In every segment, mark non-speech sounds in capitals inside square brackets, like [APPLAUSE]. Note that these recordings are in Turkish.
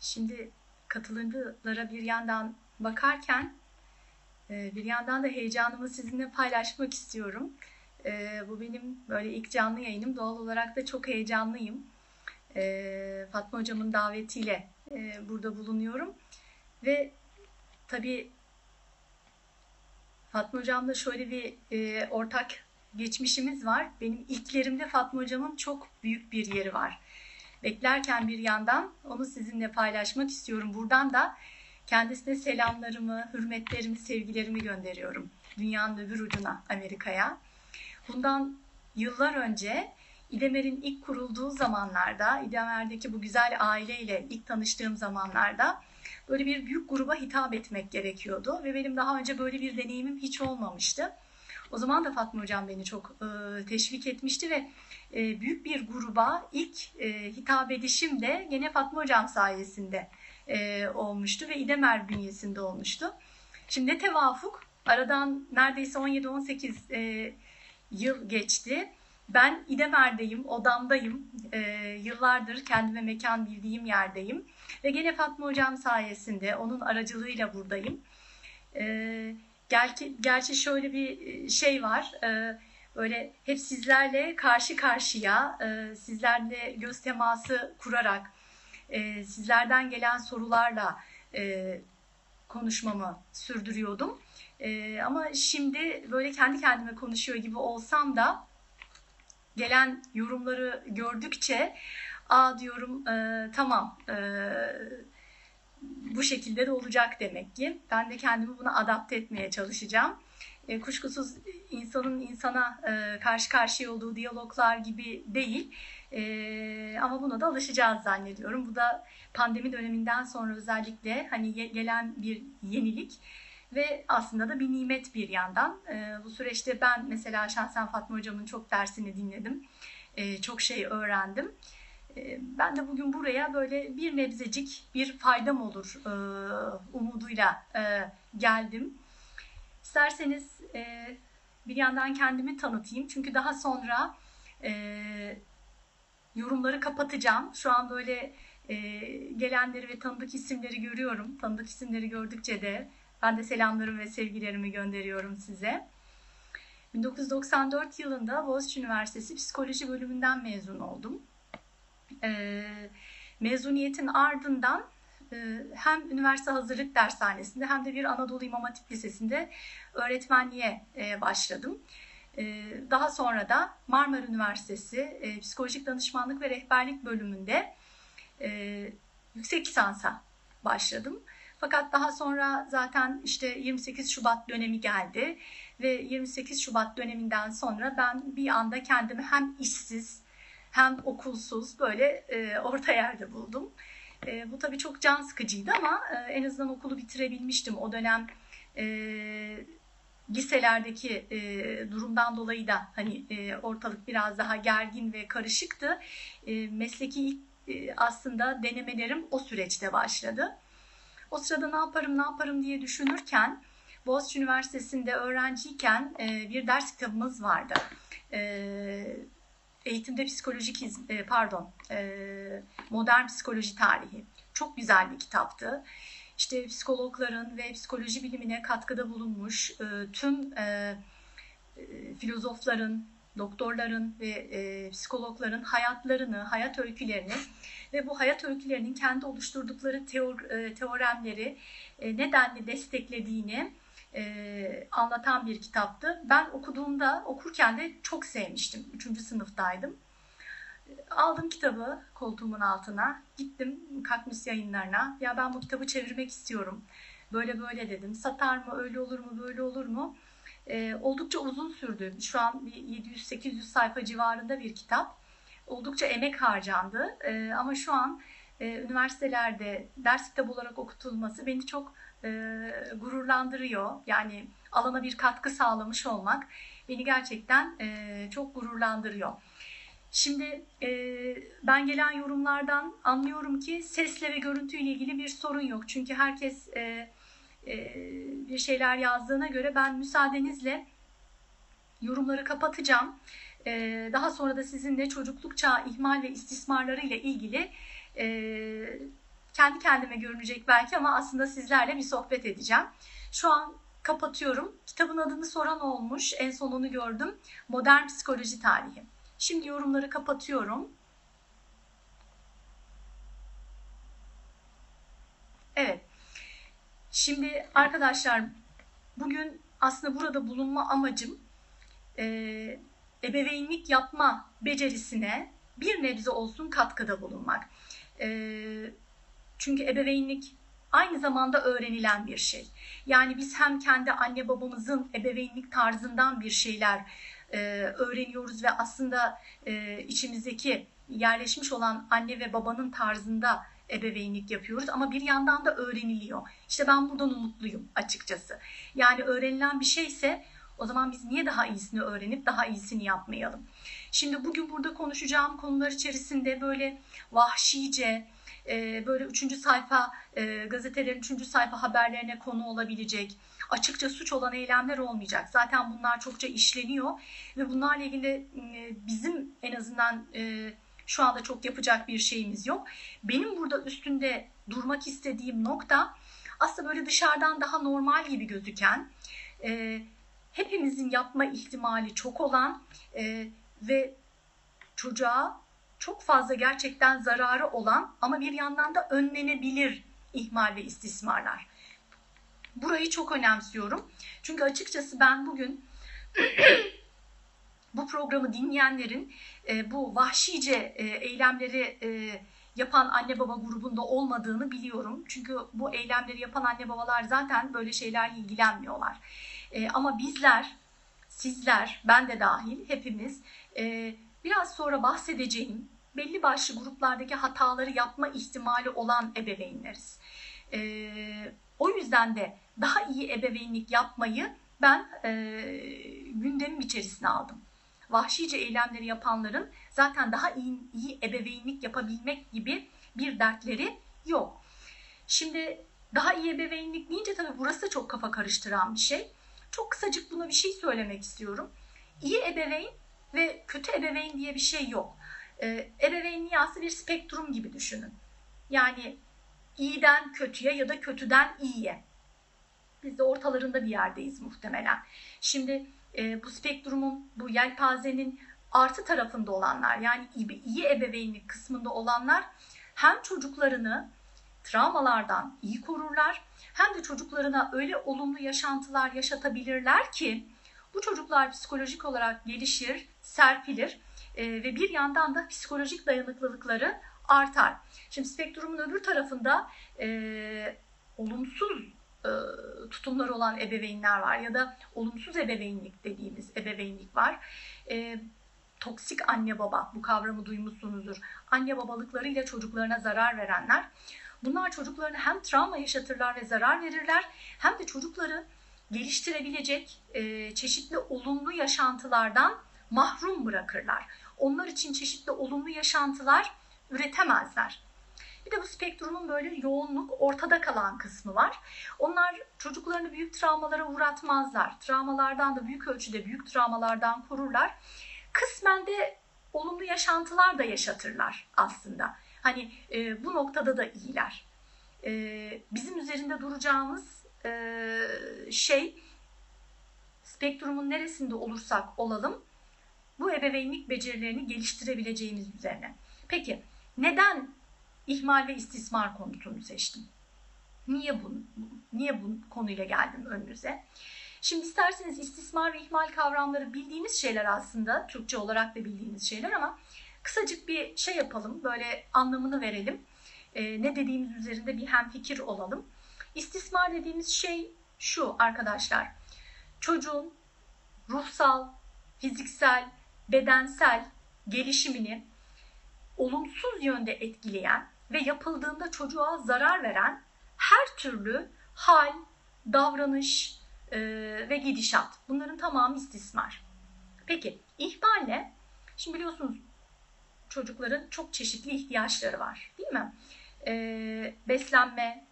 Şimdi katılımcılara bir yandan bakarken e, bir yandan da heyecanımı sizinle paylaşmak istiyorum. E, bu benim böyle ilk canlı yayınım. Doğal olarak da çok heyecanlıyım. E, Fatma Hocam'ın davetiyle burada bulunuyorum. Ve tabii Fatma Hocam'la şöyle bir ortak geçmişimiz var. Benim ilklerimde Fatma Hocam'ın çok büyük bir yeri var beklerken bir yandan onu sizinle paylaşmak istiyorum. Buradan da kendisine selamlarımı, hürmetlerimi, sevgilerimi gönderiyorum. Dünyanın öbür ucuna, Amerika'ya. Bundan yıllar önce İdemer'in ilk kurulduğu zamanlarda, İdemer'deki bu güzel aileyle ilk tanıştığım zamanlarda böyle bir büyük gruba hitap etmek gerekiyordu. Ve benim daha önce böyle bir deneyimim hiç olmamıştı. O zaman da Fatma Hocam beni çok e, teşvik etmişti ve e, büyük bir gruba ilk e, hitap edişim de gene Fatma Hocam sayesinde e, olmuştu ve İdemer bünyesinde olmuştu. Şimdi tevafuk aradan neredeyse 17-18 e, yıl geçti. Ben İdemer'deyim, odamdayım. E, yıllardır kendime mekan bildiğim yerdeyim. Ve gene Fatma Hocam sayesinde, onun aracılığıyla buradayım. E, Gerçi, gerçi şöyle bir e, şey var. E, böyle hep sizlerle karşı karşıya, e, sizlerle göz teması kurarak, sizlerden gelen sorularla konuşmamı sürdürüyordum. Ama şimdi böyle kendi kendime konuşuyor gibi olsam da gelen yorumları gördükçe aa diyorum tamam bu şekilde de olacak demek ki. Ben de kendimi buna adapte etmeye çalışacağım. E, kuşkusuz insanın insana e, karşı karşıya olduğu diyaloglar gibi değil. E, ama buna da alışacağız zannediyorum. Bu da pandemi döneminden sonra özellikle hani gelen bir yenilik ve aslında da bir nimet bir yandan. E, bu süreçte ben mesela şahsen Fatma Hocam'ın çok dersini dinledim. E, çok şey öğrendim. Ee, ben de bugün buraya böyle bir nebzecik bir faydam olur e, umuduyla e, geldim. İsterseniz e, bir yandan kendimi tanıtayım. Çünkü daha sonra yorumları kapatacağım. Şu an böyle gelenleri ve tanıdık isimleri görüyorum. Tanıdık isimleri gördükçe de ben de selamlarımı ve sevgilerimi gönderiyorum size. 1994 yılında Boğaziçi Üniversitesi Psikoloji bölümünden mezun oldum e, mezuniyetin ardından e, hem üniversite hazırlık dershanesinde hem de bir Anadolu İmam Hatip Lisesi'nde öğretmenliğe e, başladım. E, daha sonra da Marmara Üniversitesi e, Psikolojik Danışmanlık ve Rehberlik bölümünde yüksek lisansa başladım. Fakat daha sonra zaten işte 28 Şubat dönemi geldi ve 28 Şubat döneminden sonra ben bir anda kendimi hem işsiz hem okulsuz böyle e, orta yerde buldum. E, bu tabii çok can sıkıcıydı ama e, en azından okulu bitirebilmiştim. O dönem e, liselerdeki e, durumdan dolayı da hani e, ortalık biraz daha gergin ve karışıktı. E, mesleki e, aslında denemelerim o süreçte başladı. O sırada ne yaparım ne yaparım diye düşünürken Boğaziçi Üniversitesi'nde öğrenciyken e, bir ders kitabımız vardı. E, eğitimde psikolojik e, pardon e, modern psikoloji tarihi çok güzel bir kitaptı. İşte psikologların ve psikoloji bilimine katkıda bulunmuş e, tüm filozofların, doktorların ve psikologların hayatlarını, hayat öykülerini ve bu hayat öykülerinin kendi oluşturdukları teor, teoremleri nedenli desteklediğini e, anlatan bir kitaptı. Ben okuduğumda, okurken de çok sevmiştim. Üçüncü sınıftaydım. Aldım kitabı koltuğumun altına. Gittim Kakmus yayınlarına. Ya ben bu kitabı çevirmek istiyorum. Böyle böyle dedim. Satar mı, öyle olur mu, böyle olur mu? E, oldukça uzun sürdü. Şu an 700-800 sayfa civarında bir kitap. Oldukça emek harcandı. E, ama şu an e, üniversitelerde ders kitabı olarak okutulması beni çok e, gururlandırıyor. Yani alana bir katkı sağlamış olmak beni gerçekten e, çok gururlandırıyor. Şimdi e, ben gelen yorumlardan anlıyorum ki sesle ve görüntüyle ilgili bir sorun yok. Çünkü herkes e, e, bir şeyler yazdığına göre ben müsaadenizle yorumları kapatacağım. E, daha sonra da sizinle çocukluk çağı ihmal ve istismarları ile ilgili e, kendi kendime görünecek belki ama aslında sizlerle bir sohbet edeceğim. Şu an kapatıyorum. Kitabın adını soran olmuş. En son onu gördüm. Modern Psikoloji Tarihi. Şimdi yorumları kapatıyorum. Evet. Şimdi arkadaşlar bugün aslında burada bulunma amacım e, ebeveynlik yapma becerisine bir nebze olsun katkıda bulunmak. E, çünkü ebeveynlik aynı zamanda öğrenilen bir şey. Yani biz hem kendi anne babamızın ebeveynlik tarzından bir şeyler e, öğreniyoruz ve aslında e, içimizdeki yerleşmiş olan anne ve babanın tarzında ebeveynlik yapıyoruz ama bir yandan da öğreniliyor. İşte ben buradan umutluyum açıkçası. Yani öğrenilen bir şeyse o zaman biz niye daha iyisini öğrenip daha iyisini yapmayalım? Şimdi bugün burada konuşacağım konular içerisinde böyle vahşice, e, böyle üçüncü sayfa e, gazetelerin üçüncü sayfa haberlerine konu olabilecek, açıkça suç olan eylemler olmayacak. Zaten bunlar çokça işleniyor ve bunlarla ilgili e, bizim en azından şu anda çok yapacak bir şeyimiz yok. Benim burada üstünde durmak istediğim nokta aslında böyle dışarıdan daha normal gibi gözüken, hepimizin yapma ihtimali çok olan ve çocuğa çok fazla gerçekten zararı olan ama bir yandan da önlenebilir ihmal ve istismarlar. Burayı çok önemsiyorum. Çünkü açıkçası ben bugün [CLEARS THROAT] bu programı dinleyenlerin e, bu vahşice e, eylemleri e, yapan anne baba grubunda olmadığını biliyorum. Çünkü bu eylemleri yapan anne babalar zaten böyle şeylerle ilgilenmiyorlar. E, ama bizler, sizler, ben de dahil hepimiz e, biraz sonra bahsedeceğim belli başlı gruplardaki hataları yapma ihtimali olan ebeveynleriz. E, o yüzden de daha iyi ebeveynlik yapmayı ben e, gündemim içerisine aldım. Vahşice eylemleri yapanların zaten daha iyi, iyi ebeveynlik yapabilmek gibi bir dertleri yok. Şimdi daha iyi ebeveynlik deyince tabii burası da çok kafa karıştıran bir şey. Çok kısacık buna bir şey söylemek istiyorum. İyi ebeveyn ve kötü ebeveyn diye bir şey yok. Ee, ebeveyn niyası bir spektrum gibi düşünün. Yani iyiden kötüye ya da kötüden iyiye. Biz de ortalarında bir yerdeyiz muhtemelen. Şimdi e, bu spektrumun, bu yelpazenin artı tarafında olanlar yani iyi ebeveynlik kısmında olanlar hem çocuklarını travmalardan iyi korurlar hem de çocuklarına öyle olumlu yaşantılar yaşatabilirler ki bu çocuklar psikolojik olarak gelişir, serpilir e, ve bir yandan da psikolojik dayanıklılıkları artar. Şimdi spektrumun öbür tarafında e, olumsuz e, tutumları olan ebeveynler var ya da olumsuz ebeveynlik dediğimiz ebeveynlik var. E, toksik anne baba bu kavramı duymuşsunuzdur. Anne babalıklarıyla çocuklarına zarar verenler. Bunlar çocuklarına hem travma yaşatırlar ve zarar verirler hem de çocukları geliştirebilecek e, çeşitli olumlu yaşantılardan mahrum bırakırlar. Onlar için çeşitli olumlu yaşantılar üretemezler. Bir de bu spektrumun böyle yoğunluk ortada kalan kısmı var. Onlar çocuklarını büyük travmalara uğratmazlar. Travmalardan da büyük ölçüde büyük travmalardan korurlar. Kısmen de olumlu yaşantılar da yaşatırlar aslında. Hani e, bu noktada da iyiler. E, bizim üzerinde duracağımız e, şey spektrumun neresinde olursak olalım bu ebeveynlik becerilerini geliştirebileceğimiz üzerine. Peki neden ihmal ve istismar konusunu seçtim? Niye bu, niye bu konuyla geldim önünüze? Şimdi isterseniz istismar ve ihmal kavramları bildiğimiz şeyler aslında, Türkçe olarak da bildiğimiz şeyler ama kısacık bir şey yapalım, böyle anlamını verelim. E, ne dediğimiz üzerinde bir hemfikir olalım. İstismar dediğimiz şey şu arkadaşlar. Çocuğun ruhsal, fiziksel, bedensel gelişimini olumsuz yönde etkileyen ve yapıldığında çocuğa zarar veren her türlü hal, davranış e, ve gidişat. Bunların tamamı istismar. Peki ihmal ne? Şimdi biliyorsunuz çocukların çok çeşitli ihtiyaçları var değil mi? E, beslenme,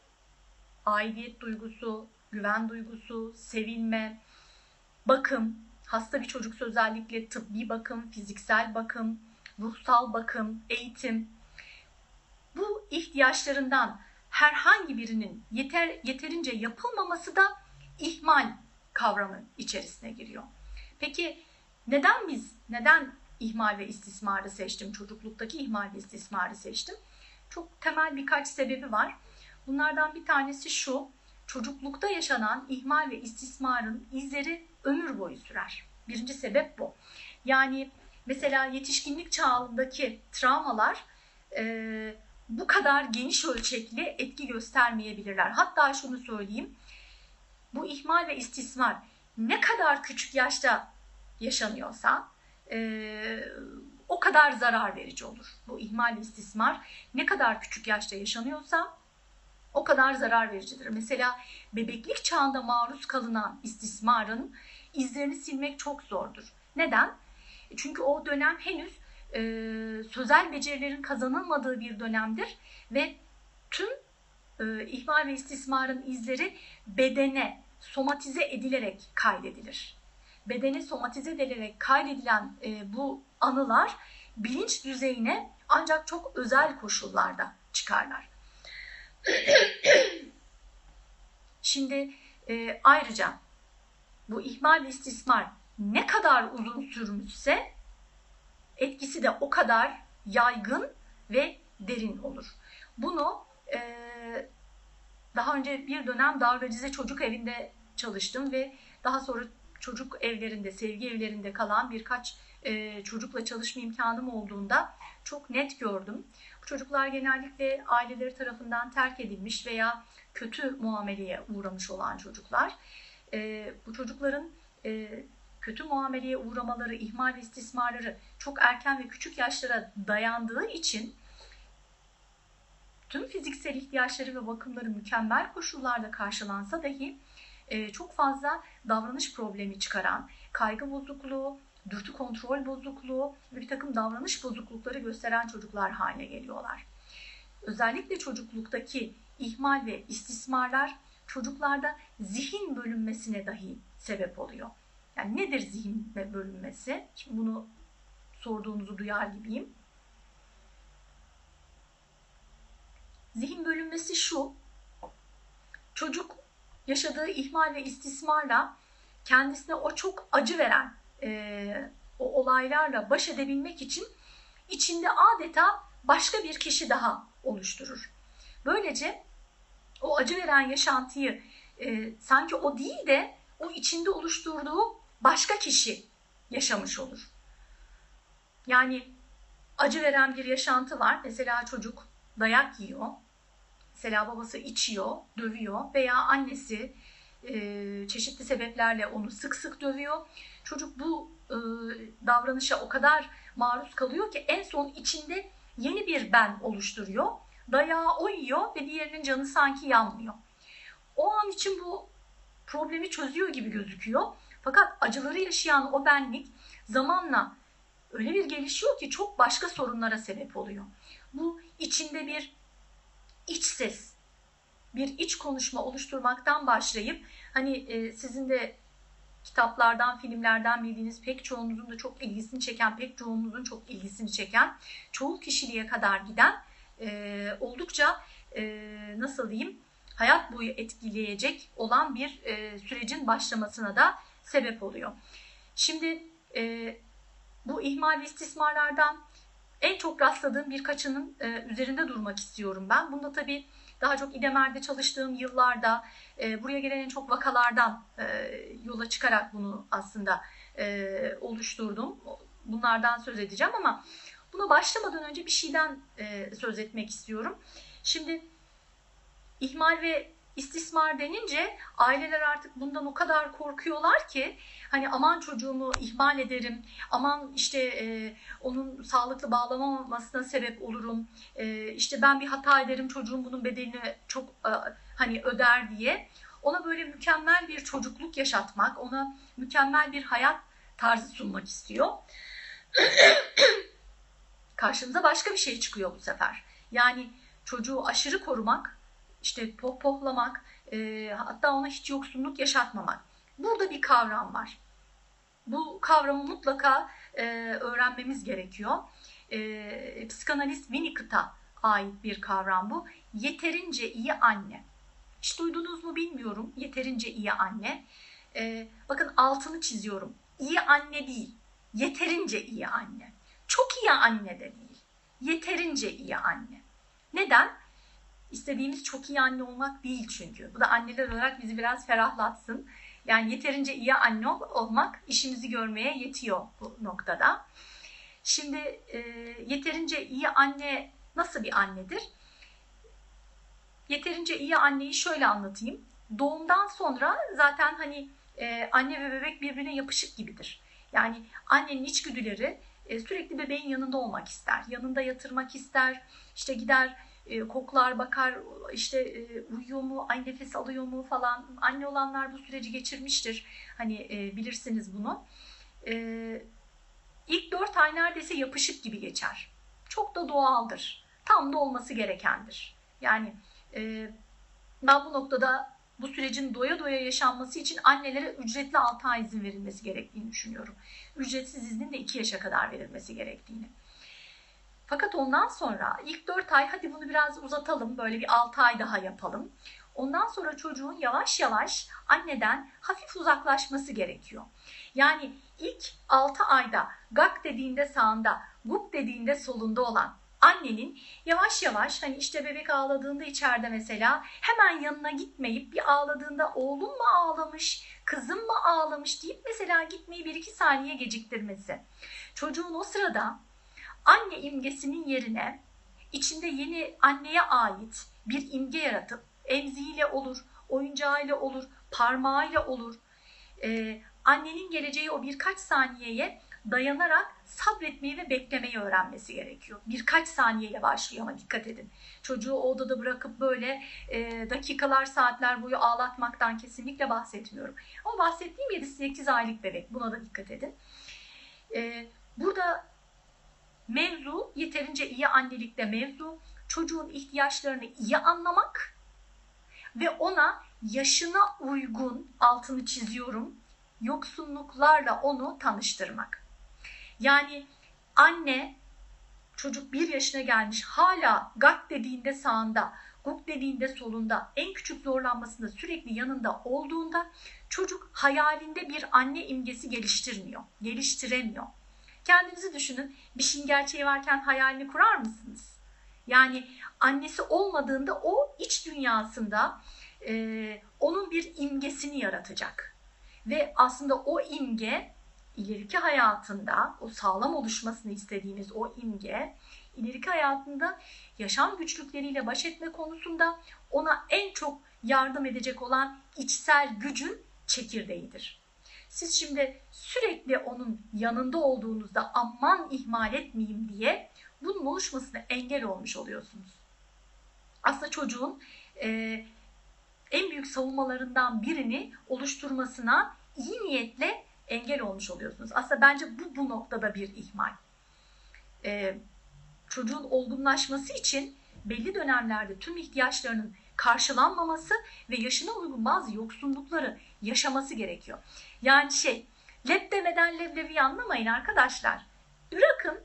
aidiyet duygusu, güven duygusu, sevilme, bakım, hasta bir çocuksa özellikle tıbbi bakım, fiziksel bakım, ruhsal bakım, eğitim. Bu ihtiyaçlarından herhangi birinin yeter yeterince yapılmaması da ihmal kavramı içerisine giriyor. Peki neden biz, neden ihmal ve istismarı seçtim? Çocukluktaki ihmal ve istismarı seçtim. Çok temel birkaç sebebi var. Bunlardan bir tanesi şu. Çocuklukta yaşanan ihmal ve istismarın izleri ömür boyu sürer. Birinci sebep bu. Yani mesela yetişkinlik çağındaki travmalar e, bu kadar geniş ölçekli etki göstermeyebilirler. Hatta şunu söyleyeyim. Bu ihmal ve istismar ne kadar küçük yaşta yaşanıyorsa e, o kadar zarar verici olur. Bu ihmal ve istismar ne kadar küçük yaşta yaşanıyorsa o kadar zarar vericidir. Mesela bebeklik çağında maruz kalınan istismarın izlerini silmek çok zordur. Neden? Çünkü o dönem henüz e, sözel becerilerin kazanılmadığı bir dönemdir ve tüm e, ihmal ve istismarın izleri bedene somatize edilerek kaydedilir. Bedene somatize edilerek kaydedilen e, bu anılar bilinç düzeyine ancak çok özel koşullarda çıkarlar. [CLEARS THROAT] Şimdi e, ayrıca bu ihmal ve istismar ne kadar uzun sürmüşse etkisi de o kadar yaygın ve derin olur. Bunu e, daha önce bir dönem Dalgacize Çocuk Evi'nde çalıştım ve daha sonra çocuk evlerinde, sevgi evlerinde kalan birkaç e, çocukla çalışma imkanım olduğunda çok net gördüm. Bu çocuklar genellikle aileleri tarafından terk edilmiş veya kötü muameleye uğramış olan çocuklar. E, bu çocukların e, kötü muameleye uğramaları, ihmal ve istismarları çok erken ve küçük yaşlara dayandığı için tüm fiziksel ihtiyaçları ve bakımları mükemmel koşullarda karşılansa dahi e, çok fazla davranış problemi çıkaran, kaygı bozukluğu, dürtü kontrol bozukluğu ve bir takım davranış bozuklukları gösteren çocuklar haline geliyorlar. Özellikle çocukluktaki ihmal ve istismarlar çocuklarda zihin bölünmesine dahi sebep oluyor. Yani nedir zihin bölünmesi? Şimdi bunu sorduğunuzu duyar gibiyim. Zihin bölünmesi şu. Çocuk yaşadığı ihmal ve istismarla kendisine o çok acı veren e, o olaylarla baş edebilmek için içinde adeta başka bir kişi daha oluşturur. Böylece o acı veren yaşantıyı e, sanki o değil de o içinde oluşturduğu başka kişi yaşamış olur. Yani acı veren bir yaşantı var. Mesela çocuk dayak yiyor. Mesela babası içiyor, dövüyor veya annesi e, çeşitli sebeplerle onu sık sık dövüyor. Çocuk bu e, davranışa o kadar maruz kalıyor ki en son içinde yeni bir ben oluşturuyor. Dayağı o yiyor ve diğerinin canı sanki yanmıyor. O an için bu problemi çözüyor gibi gözüküyor. Fakat acıları yaşayan o benlik zamanla öyle bir gelişiyor ki çok başka sorunlara sebep oluyor. Bu içinde bir iç ses, bir iç konuşma oluşturmaktan başlayıp hani e, sizin de kitaplardan, filmlerden bildiğiniz pek çoğunuzun da çok ilgisini çeken, pek çoğunuzun çok ilgisini çeken, çoğu kişiliğe kadar giden e, oldukça e, nasıl diyeyim hayat boyu etkileyecek olan bir e, sürecin başlamasına da sebep oluyor. Şimdi e, bu ihmal ve istismarlardan en çok rastladığım birkaçının e, üzerinde durmak istiyorum ben. Bunda tabii daha çok İdemer'de çalıştığım yıllarda e, buraya gelen en çok vakalardan e, yola çıkarak bunu aslında e, oluşturdum. Bunlardan söz edeceğim ama buna başlamadan önce bir şeyden e, söz etmek istiyorum. Şimdi ihmal ve istismar denince aileler artık bundan o kadar korkuyorlar ki hani aman çocuğumu ihmal ederim, aman işte e, onun sağlıklı bağlamamasına sebep olurum, e, işte ben bir hata ederim çocuğum bunun bedelini çok e, hani öder diye ona böyle mükemmel bir çocukluk yaşatmak, ona mükemmel bir hayat tarzı sunmak istiyor. [CLEARS THROAT] Karşımıza başka bir şey çıkıyor bu sefer. Yani çocuğu aşırı korumak işte pohpohlamak, e, hatta ona hiç yoksunluk yaşatmamak. Burada bir kavram var. Bu kavramı mutlaka e, öğrenmemiz gerekiyor. E, psikanalist Winnicott'a ait bir kavram bu. Yeterince iyi anne. Hiç duydunuz mu bilmiyorum. Yeterince iyi anne. Ee, bakın altını çiziyorum. İyi anne değil. Yeterince iyi anne. Çok iyi anne de değil. Yeterince iyi anne. Neden? İstediğimiz çok iyi anne olmak değil çünkü. Bu da anneler olarak bizi biraz ferahlatsın. Yani yeterince iyi anne olmak işimizi görmeye yetiyor bu noktada. Şimdi e, yeterince iyi anne nasıl bir annedir? Yeterince iyi anneyi şöyle anlatayım. Doğumdan sonra zaten hani e, anne ve bebek birbirine yapışık gibidir. Yani annenin içgüdüleri e, sürekli bebeğin yanında olmak ister. Yanında yatırmak ister. İşte gider e, koklar, bakar, işte e, uyuyor mu, ay nefes alıyor mu falan. Anne olanlar bu süreci geçirmiştir. Hani bilirsiniz bunu. E, ilk dört ay neredeyse yapışık gibi geçer. Çok da doğaldır. Tam da olması gerekendir. Yani e, ben bu noktada bu sürecin doya doya yaşanması için annelere ücretli 6 ay izin verilmesi gerektiğini düşünüyorum. Ücretsiz iznin de 2 yaşa kadar verilmesi gerektiğini. Fakat ondan sonra ilk 4 ay hadi bunu biraz uzatalım böyle bir 6 ay daha yapalım. Ondan sonra çocuğun yavaş yavaş anneden hafif uzaklaşması gerekiyor. Yani ilk 6 ayda gak dediğinde sağında, guk dediğinde solunda olan annenin yavaş yavaş hani işte bebek ağladığında içeride mesela hemen yanına gitmeyip bir ağladığında oğlum mu ağlamış, kızım mı ağlamış deyip mesela gitmeyi bir iki saniye geciktirmesi. Çocuğun o sırada anne imgesinin yerine içinde yeni anneye ait bir imge yaratıp emziğiyle olur, oyuncağıyla olur, parmağıyla olur. Ee, annenin geleceği o birkaç saniyeye dayanarak sabretmeyi ve beklemeyi öğrenmesi gerekiyor. Birkaç saniyeyle başlıyor ama dikkat edin. Çocuğu o odada bırakıp böyle e, dakikalar saatler boyu ağlatmaktan kesinlikle bahsetmiyorum. Ama bahsettiğim 7-8 aylık bebek buna da dikkat edin. E, burada mevzu yeterince iyi annelikte mevzu çocuğun ihtiyaçlarını iyi anlamak ve ona yaşına uygun altını çiziyorum yoksunluklarla onu tanıştırmak. Yani anne çocuk bir yaşına gelmiş hala gak dediğinde sağında, guk dediğinde solunda, en küçük zorlanmasında sürekli yanında olduğunda çocuk hayalinde bir anne imgesi geliştirmiyor, geliştiremiyor. Kendinizi düşünün, bir şeyin gerçeği varken hayalini kurar mısınız? Yani annesi olmadığında o iç dünyasında e, onun bir imgesini yaratacak. Ve aslında o imge ileriki hayatında o sağlam oluşmasını istediğimiz o imge ileriki hayatında yaşam güçlükleriyle baş etme konusunda ona en çok yardım edecek olan içsel gücün çekirdeğidir. Siz şimdi sürekli onun yanında olduğunuzda aman ihmal etmeyeyim diye bunun oluşmasına engel olmuş oluyorsunuz. Aslında çocuğun e, en büyük savunmalarından birini oluşturmasına iyi niyetle engel olmuş oluyorsunuz. Aslında bence bu bu noktada bir ihmal. Ee, çocuğun olgunlaşması için belli dönemlerde tüm ihtiyaçlarının karşılanmaması ve yaşına uygun bazı yoksunlukları yaşaması gerekiyor. Yani şey, lep demeden leblebi anlamayın arkadaşlar. Bırakın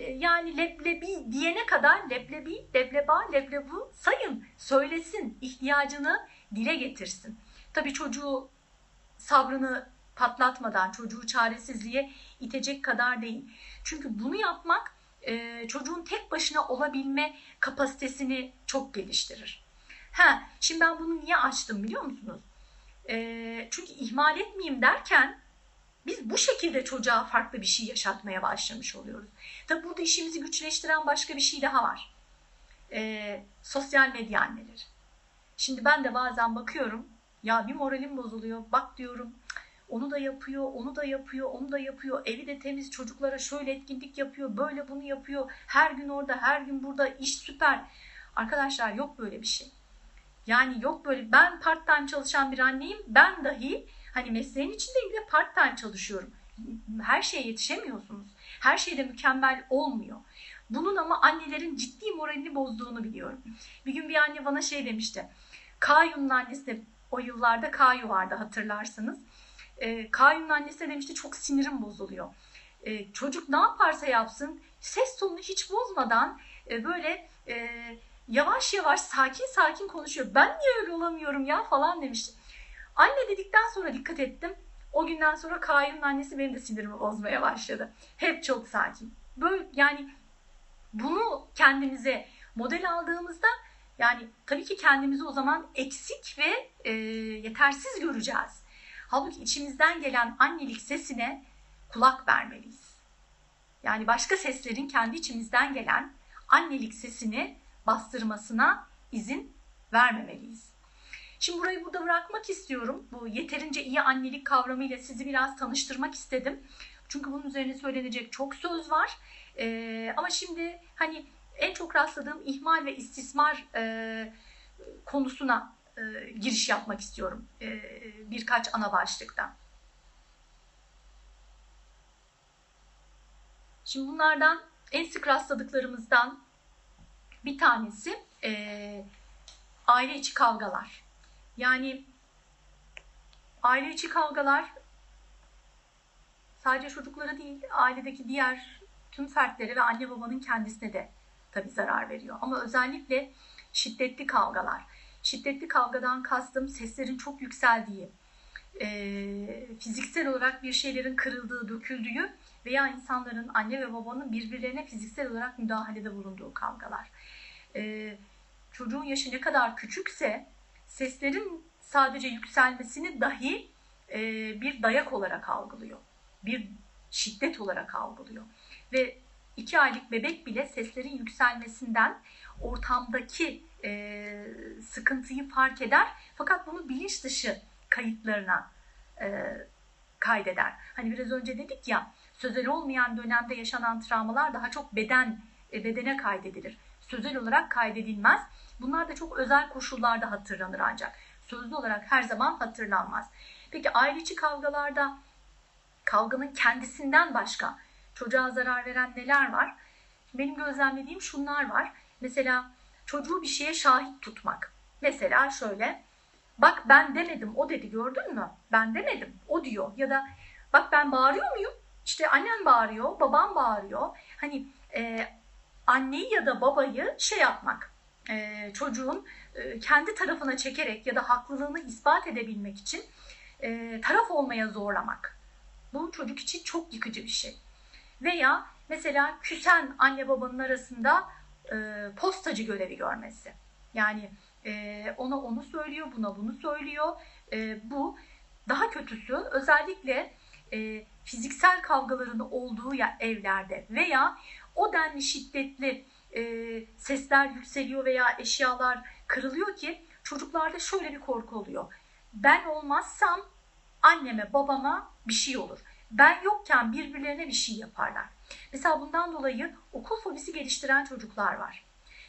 yani leblebi diyene kadar leblebi, lebleba, leblebu sayın, söylesin, ihtiyacını dile getirsin. Tabii çocuğu sabrını patlatmadan çocuğu çaresizliğe itecek kadar değil. Çünkü bunu yapmak e, çocuğun tek başına olabilme kapasitesini çok geliştirir. Ha, şimdi ben bunu niye açtım biliyor musunuz? E, çünkü ihmal etmeyeyim derken biz bu şekilde çocuğa farklı bir şey yaşatmaya başlamış oluyoruz. Tabi burada işimizi güçleştiren başka bir şey daha var. E, sosyal medya anneleri. Şimdi ben de bazen bakıyorum ya bir moralim bozuluyor. Bak diyorum onu da yapıyor, onu da yapıyor, onu da yapıyor. Evi de temiz, çocuklara şöyle etkinlik yapıyor, böyle bunu yapıyor. Her gün orada, her gün burada, iş süper. Arkadaşlar yok böyle bir şey. Yani yok böyle, ben part time çalışan bir anneyim. Ben dahi hani mesleğin içindeyim de part time çalışıyorum. Her şeye yetişemiyorsunuz. Her şeyde mükemmel olmuyor. Bunun ama annelerin ciddi moralini bozduğunu biliyorum. Bir gün bir anne bana şey demişti. Kayun'un annesi o yıllarda Kayu vardı hatırlarsınız. E, Kayun'un annesi de demişti çok sinirim bozuluyor. E, çocuk ne yaparsa yapsın ses tonunu hiç bozmadan e, böyle e, yavaş yavaş sakin sakin konuşuyor. Ben niye öyle olamıyorum ya falan demişti. Anne dedikten sonra dikkat ettim. O günden sonra Kayra'nın annesi benim de sinirimi bozmaya başladı. Hep çok sakin. Böyle yani bunu kendimize model aldığımızda yani tabii ki kendimizi o zaman eksik ve e, yetersiz göreceğiz. Halbuki içimizden gelen annelik sesine kulak vermeliyiz. Yani başka seslerin kendi içimizden gelen annelik sesini bastırmasına izin vermemeliyiz. Şimdi burayı burada bırakmak istiyorum. Bu yeterince iyi annelik kavramıyla sizi biraz tanıştırmak istedim. Çünkü bunun üzerine söylenecek çok söz var. Ee, ama şimdi hani en çok rastladığım ihmal ve istismar e, konusuna e, giriş yapmak istiyorum e, birkaç ana başlıkta. Şimdi bunlardan en sık rastladıklarımızdan bir tanesi e, aile içi kavgalar. Yani aile içi kavgalar sadece çocuklara değil, ailedeki diğer tüm fertlere ve anne babanın kendisine de tabii zarar veriyor. Ama özellikle şiddetli kavgalar. Şiddetli kavgadan kastım seslerin çok yükseldiği, e, fiziksel olarak bir şeylerin kırıldığı, döküldüğü veya insanların anne ve babanın birbirlerine fiziksel olarak müdahalede bulunduğu kavgalar. E, çocuğun yaşı ne kadar küçükse seslerin sadece yükselmesini dahi e, bir dayak olarak algılıyor. Bir şiddet olarak algılıyor. Ve iki aylık bebek bile seslerin yükselmesinden ortamdaki e, sıkıntıyı fark eder. Fakat bunu bilinç dışı kayıtlarına e, kaydeder. Hani biraz önce dedik ya sözel olmayan dönemde yaşanan travmalar daha çok beden e, bedene kaydedilir. Sözel olarak kaydedilmez. Bunlar da çok özel koşullarda hatırlanır ancak. Sözlü olarak her zaman hatırlanmaz. Peki aile içi kavgalarda kavganın kendisinden başka çocuğa zarar veren neler var? Benim gözlemlediğim şunlar var. Mesela çocuğu bir şeye şahit tutmak. Mesela şöyle bak ben demedim o dedi gördün mü? Ben demedim o diyor. Ya da bak ben bağırıyor muyum? İşte annen bağırıyor, babam bağırıyor. Hani e, anneyi ya da babayı şey yapmak, e, çocuğun e, kendi tarafına çekerek ya da haklılığını ispat edebilmek için e, taraf olmaya zorlamak. Bu çocuk için çok yıkıcı bir şey. Veya mesela küsen anne babanın arasında e, postacı görevi görmesi. Yani e, ona onu söylüyor, buna bunu söylüyor. E, bu daha kötüsü özellikle e, fiziksel kavgaların olduğu ya evlerde veya o denli şiddetli e, sesler yükseliyor veya eşyalar kırılıyor ki çocuklarda şöyle bir korku oluyor. Ben olmazsam anneme babama bir şey olur. Ben yokken birbirlerine bir şey yaparlar. Mesela bundan dolayı okul fobisi geliştiren çocuklar var.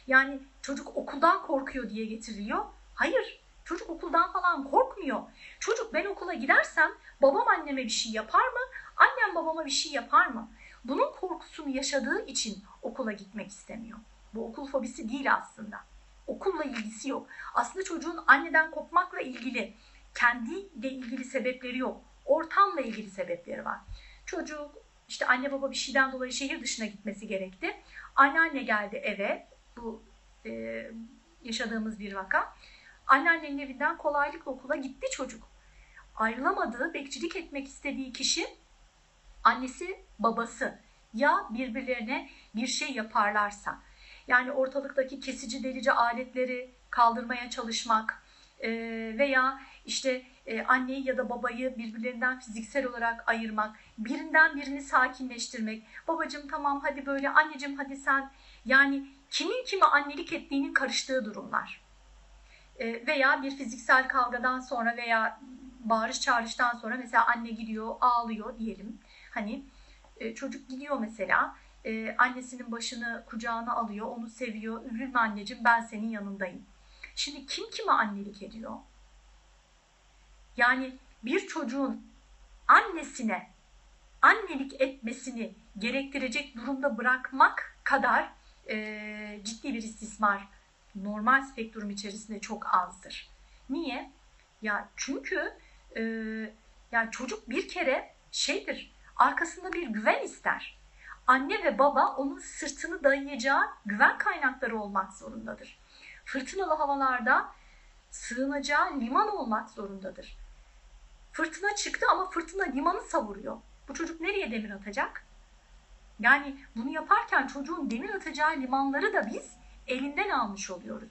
Yani çocuk okuldan korkuyor diye getiriliyor. Hayır, çocuk okuldan falan korkmuyor. Çocuk ben okula gidersem babam anneme bir şey yapar mı? Annem babama bir şey yapar mı? Bunun korkusunu yaşadığı için okula gitmek istemiyor. Bu okul fobisi değil aslında. Okulla ilgisi yok. Aslında çocuğun anneden kopmakla ilgili kendiyle ilgili sebepleri yok. Ortamla ilgili sebepleri var. Çocuk işte anne baba bir şeyden dolayı şehir dışına gitmesi gerekti. Anneanne geldi eve. Bu e, yaşadığımız bir vaka. Anneannenin evinden kolaylıkla okula gitti çocuk. Ayrılamadığı, bekçilik etmek istediği kişi annesi, babası ya birbirlerine bir şey yaparlarsa yani ortalıktaki kesici delici aletleri kaldırmaya çalışmak e, veya işte e, anneyi ya da babayı birbirlerinden fiziksel olarak ayırmak, birinden birini sakinleştirmek. Babacım tamam hadi böyle, anneciğim hadi sen. Yani kimin kime annelik ettiğinin karıştığı durumlar. E, veya bir fiziksel kavgadan sonra veya bağırış çağrıştan sonra mesela anne gidiyor ağlıyor diyelim. Hani e, çocuk gidiyor mesela e, annesinin başını kucağına alıyor, onu seviyor. Üzülme anneciğim ben senin yanındayım. Şimdi kim kime annelik ediyor? Yani bir çocuğun annesine annelik etmesini gerektirecek durumda bırakmak kadar e, ciddi bir istismar normal spektrum içerisinde çok azdır. Niye? Ya çünkü e, yani çocuk bir kere şeydir arkasında bir güven ister. anne ve baba onun sırtını dayayacağı güven kaynakları olmak zorundadır. Fırtınalı havalarda sığınacağı liman olmak zorundadır. Fırtına çıktı ama fırtına limanı savuruyor. Bu çocuk nereye demir atacak? Yani bunu yaparken çocuğun demir atacağı limanları da biz elinden almış oluyoruz.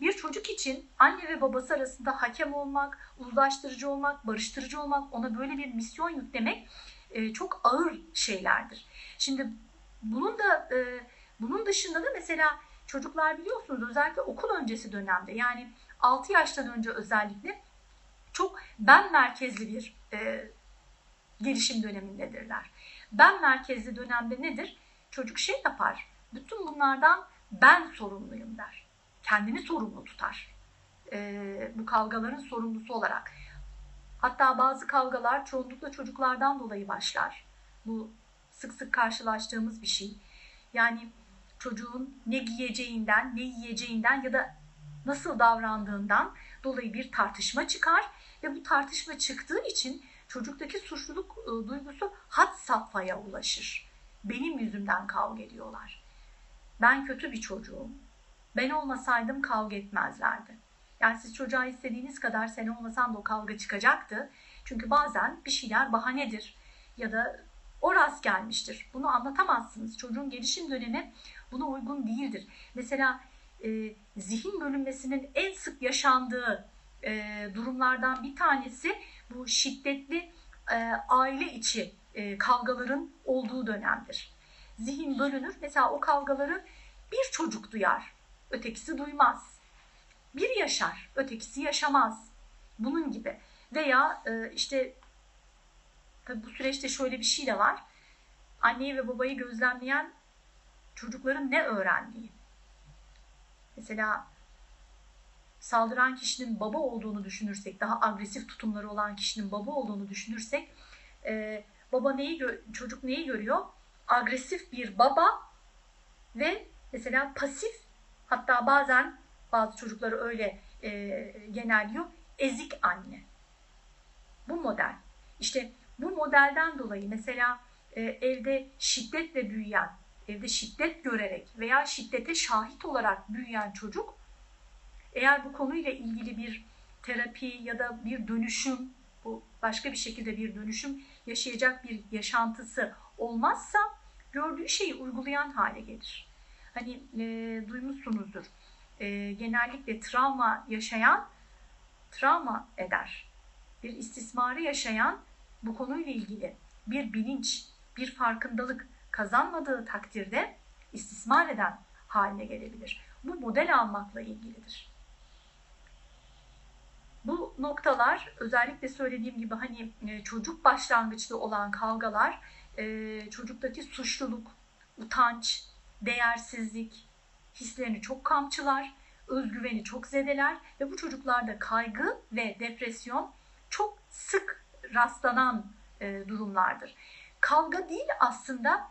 Bir çocuk için anne ve babası arasında hakem olmak, uzlaştırıcı olmak, barıştırıcı olmak, ona böyle bir misyon yüklemek e, çok ağır şeylerdir. Şimdi bunun da e, bunun dışında da mesela çocuklar biliyorsunuz özellikle okul öncesi dönemde yani 6 yaştan önce özellikle çok ben merkezli bir e, gelişim dönemindedirler. Ben merkezli dönemde nedir? Çocuk şey yapar. Bütün bunlardan ben sorumluyum der. Kendini sorumlu tutar. E, bu kavgaların sorumlusu olarak. Hatta bazı kavgalar çoğunlukla çocuklardan dolayı başlar. Bu sık sık karşılaştığımız bir şey. Yani çocuğun ne giyeceğinden, ne yiyeceğinden ya da nasıl davrandığından dolayı bir tartışma çıkar ve bu tartışma çıktığı için çocuktaki suçluluk e, duygusu had safhaya ulaşır. Benim yüzümden kavga ediyorlar. Ben kötü bir çocuğum. Ben olmasaydım kavga etmezlerdi. Yani siz çocuğa istediğiniz kadar sen olmasan da o kavga çıkacaktı. Çünkü bazen bir şeyler bahanedir ya da o rast gelmiştir. Bunu anlatamazsınız. Çocuğun gelişim dönemi buna uygun değildir. Mesela e, zihin bölünmesinin en sık yaşandığı e, durumlardan bir tanesi bu şiddetli e, aile içi e, kavgaların olduğu dönemdir. Zihin bölünür. Mesela o kavgaları bir çocuk duyar, ötekisi duymaz. Bir yaşar, ötekisi yaşamaz. Bunun gibi. Veya e, işte tabi bu süreçte şöyle bir şey de var. Anneyi ve babayı gözlemleyen çocukların ne öğrendiği. Mesela saldıran kişinin baba olduğunu düşünürsek, daha agresif tutumları olan kişinin baba olduğunu düşünürsek, e, baba neyi çocuk neyi görüyor? Agresif bir baba ve mesela pasif, hatta bazen bazı çocukları öyle e, genelliyor, ezik anne. Bu model. İşte bu modelden dolayı mesela e, evde şiddetle büyüyen, evde şiddet görerek veya şiddete şahit olarak büyüyen çocuk eğer bu konuyla ilgili bir terapi ya da bir dönüşüm, bu başka bir şekilde bir dönüşüm yaşayacak bir yaşantısı olmazsa gördüğü şeyi uygulayan hale gelir. Hani e, duymuşsunuzdur. E, genellikle travma yaşayan travma eder. Bir istismarı yaşayan bu konuyla ilgili bir bilinç, bir farkındalık kazanmadığı takdirde istismar eden haline gelebilir. Bu model almakla ilgilidir. Bu noktalar özellikle söylediğim gibi hani e, çocuk başlangıçlı olan kavgalar e, çocuktaki suçluluk, utanç, değersizlik hislerini çok kamçılar, özgüveni çok zedeler ve bu çocuklarda kaygı ve depresyon çok sık rastlanan e, durumlardır. Kavga değil aslında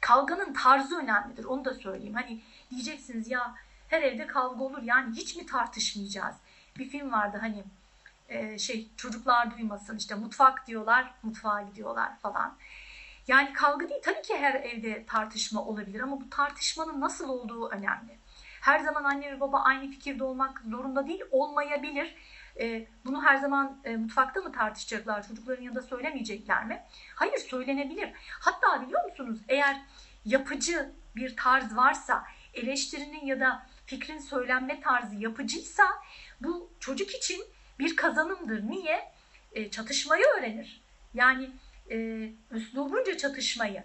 kavganın tarzı önemlidir. Onu da söyleyeyim. Hani diyeceksiniz ya her evde kavga olur yani hiç mi tartışmayacağız? Bir film vardı hani e, şey çocuklar duymasın işte mutfak diyorlar mutfağa gidiyorlar falan. Yani kavga değil tabii ki her evde tartışma olabilir ama bu tartışmanın nasıl olduğu önemli. Her zaman anne ve baba aynı fikirde olmak zorunda değil olmayabilir. E, bunu her zaman e, mutfakta mı tartışacaklar çocukların yanında söylemeyecekler mi? Hayır söylenebilir. Hatta biliyor musunuz eğer yapıcı bir tarz varsa eleştirinin ya da fikrin söylenme tarzı yapıcıysa bu çocuk için bir kazanımdır. Niye? E, çatışmayı öğrenir. Yani e, üslubunca çatışmayı.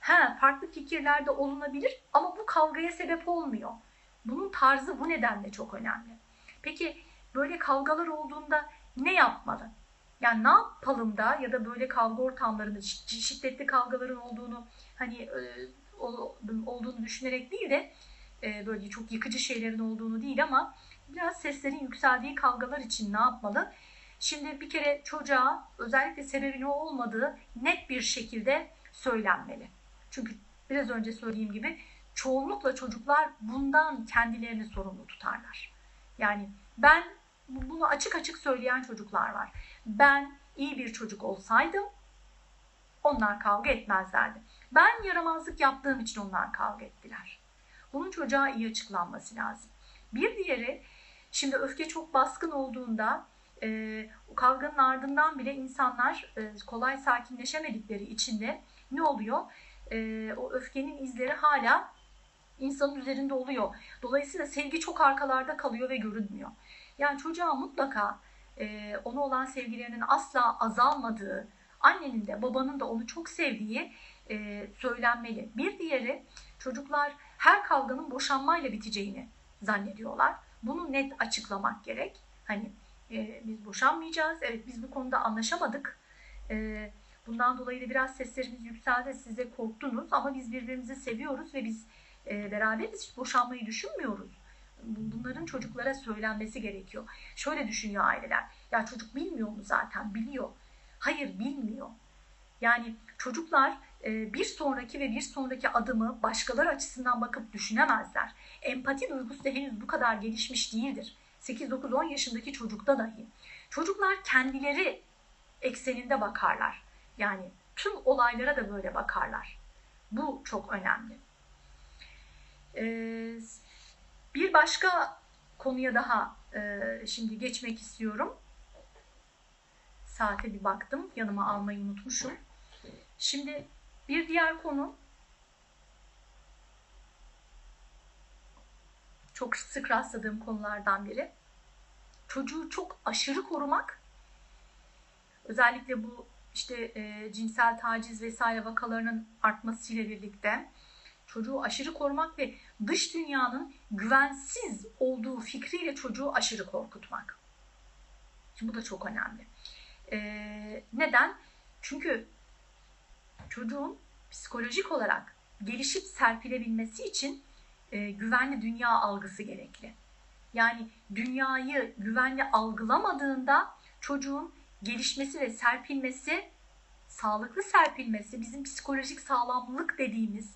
Ha, farklı fikirlerde olunabilir ama bu kavgaya sebep olmuyor. Bunun tarzı bu nedenle çok önemli. Peki böyle kavgalar olduğunda ne yapmalı? Yani ne yapalım da ya da böyle kavga ortamlarında şiddetli kavgaların olduğunu hani e, olduğunu düşünerek değil de e, böyle çok yıkıcı şeylerin olduğunu değil ama biraz seslerin yükseldiği kavgalar için ne yapmalı? Şimdi bir kere çocuğa özellikle sebebin o olmadığı net bir şekilde söylenmeli. Çünkü biraz önce söylediğim gibi çoğunlukla çocuklar bundan kendilerini sorumlu tutarlar. Yani ben bunu açık açık söyleyen çocuklar var. Ben iyi bir çocuk olsaydım onlar kavga etmezlerdi. Ben yaramazlık yaptığım için onlar kavga ettiler. Bunun çocuğa iyi açıklanması lazım. Bir diğeri şimdi öfke çok baskın olduğunda e, kavganın ardından bile insanlar e, kolay sakinleşemedikleri içinde ne oluyor? E, o öfkenin izleri hala insanın üzerinde oluyor. Dolayısıyla sevgi çok arkalarda kalıyor ve görünmüyor. Yani çocuğa mutlaka e, ona olan sevgilerinin asla azalmadığı, annenin de babanın da onu çok sevdiği e, söylenmeli. Bir diğeri çocuklar her kavganın boşanmayla biteceğini zannediyorlar. Bunu net açıklamak gerek. Hani e, biz boşanmayacağız. Evet biz bu konuda anlaşamadık. E, bundan dolayı da biraz seslerimiz yükseldi. Size korktunuz ama biz birbirimizi seviyoruz ve biz e, beraberiz. Hiç boşanmayı düşünmüyoruz. Bunların çocuklara söylenmesi gerekiyor. Şöyle düşünüyor aileler. Ya çocuk bilmiyor mu zaten? Biliyor. Hayır bilmiyor. Yani çocuklar e, bir sonraki ve bir sonraki adımı başkaları açısından bakıp düşünemezler. Empati duygusu da henüz bu kadar gelişmiş değildir. 8-9-10 yaşındaki çocukta dahi. Çocuklar kendileri ekseninde bakarlar. Yani tüm olaylara da böyle bakarlar. Bu çok önemli. Ee, bir başka konuya daha e, şimdi geçmek istiyorum. Saate bir baktım. Yanıma almayı unutmuşum. Şimdi bir diğer konu çok sık rastladığım konulardan biri. Çocuğu çok aşırı korumak. Özellikle bu işte e, cinsel taciz vesaire vakalarının artmasıyla birlikte çocuğu aşırı korumak ve dış dünyanın güvensiz olduğu fikriyle çocuğu aşırı korkutmak. Şimdi bu da çok önemli. Ee, neden? Çünkü çocuğun psikolojik olarak gelişip serpilebilmesi için e, güvenli dünya algısı gerekli. Yani dünyayı güvenli algılamadığında çocuğun gelişmesi ve serpilmesi, sağlıklı serpilmesi, bizim psikolojik sağlamlık dediğimiz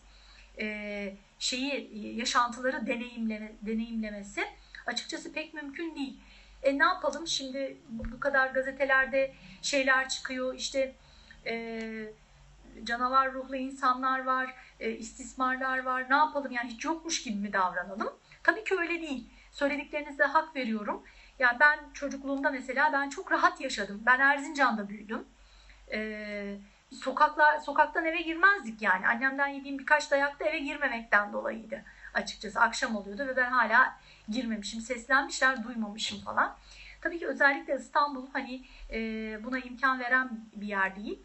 e, şeyi, e, yaşantıları deneyimleme, deneyimlemesi açıkçası pek mümkün değil. E ne yapalım şimdi bu kadar gazetelerde şeyler çıkıyor işte e, canavar ruhlu insanlar var, e, istismarlar var ne yapalım yani hiç yokmuş gibi mi davranalım? Tabii ki öyle değil. Söylediklerinize hak veriyorum. Yani ben çocukluğumda mesela ben çok rahat yaşadım. Ben Erzincan'da büyüdüm. Ee, sokaklar sokaktan eve girmezdik yani. Annemden yediğim birkaç dayak da eve girmemekten dolayıydı açıkçası. Akşam oluyordu ve ben hala girmemişim. Seslenmişler, duymamışım falan. Tabii ki özellikle İstanbul hani e, buna imkan veren bir yer değil.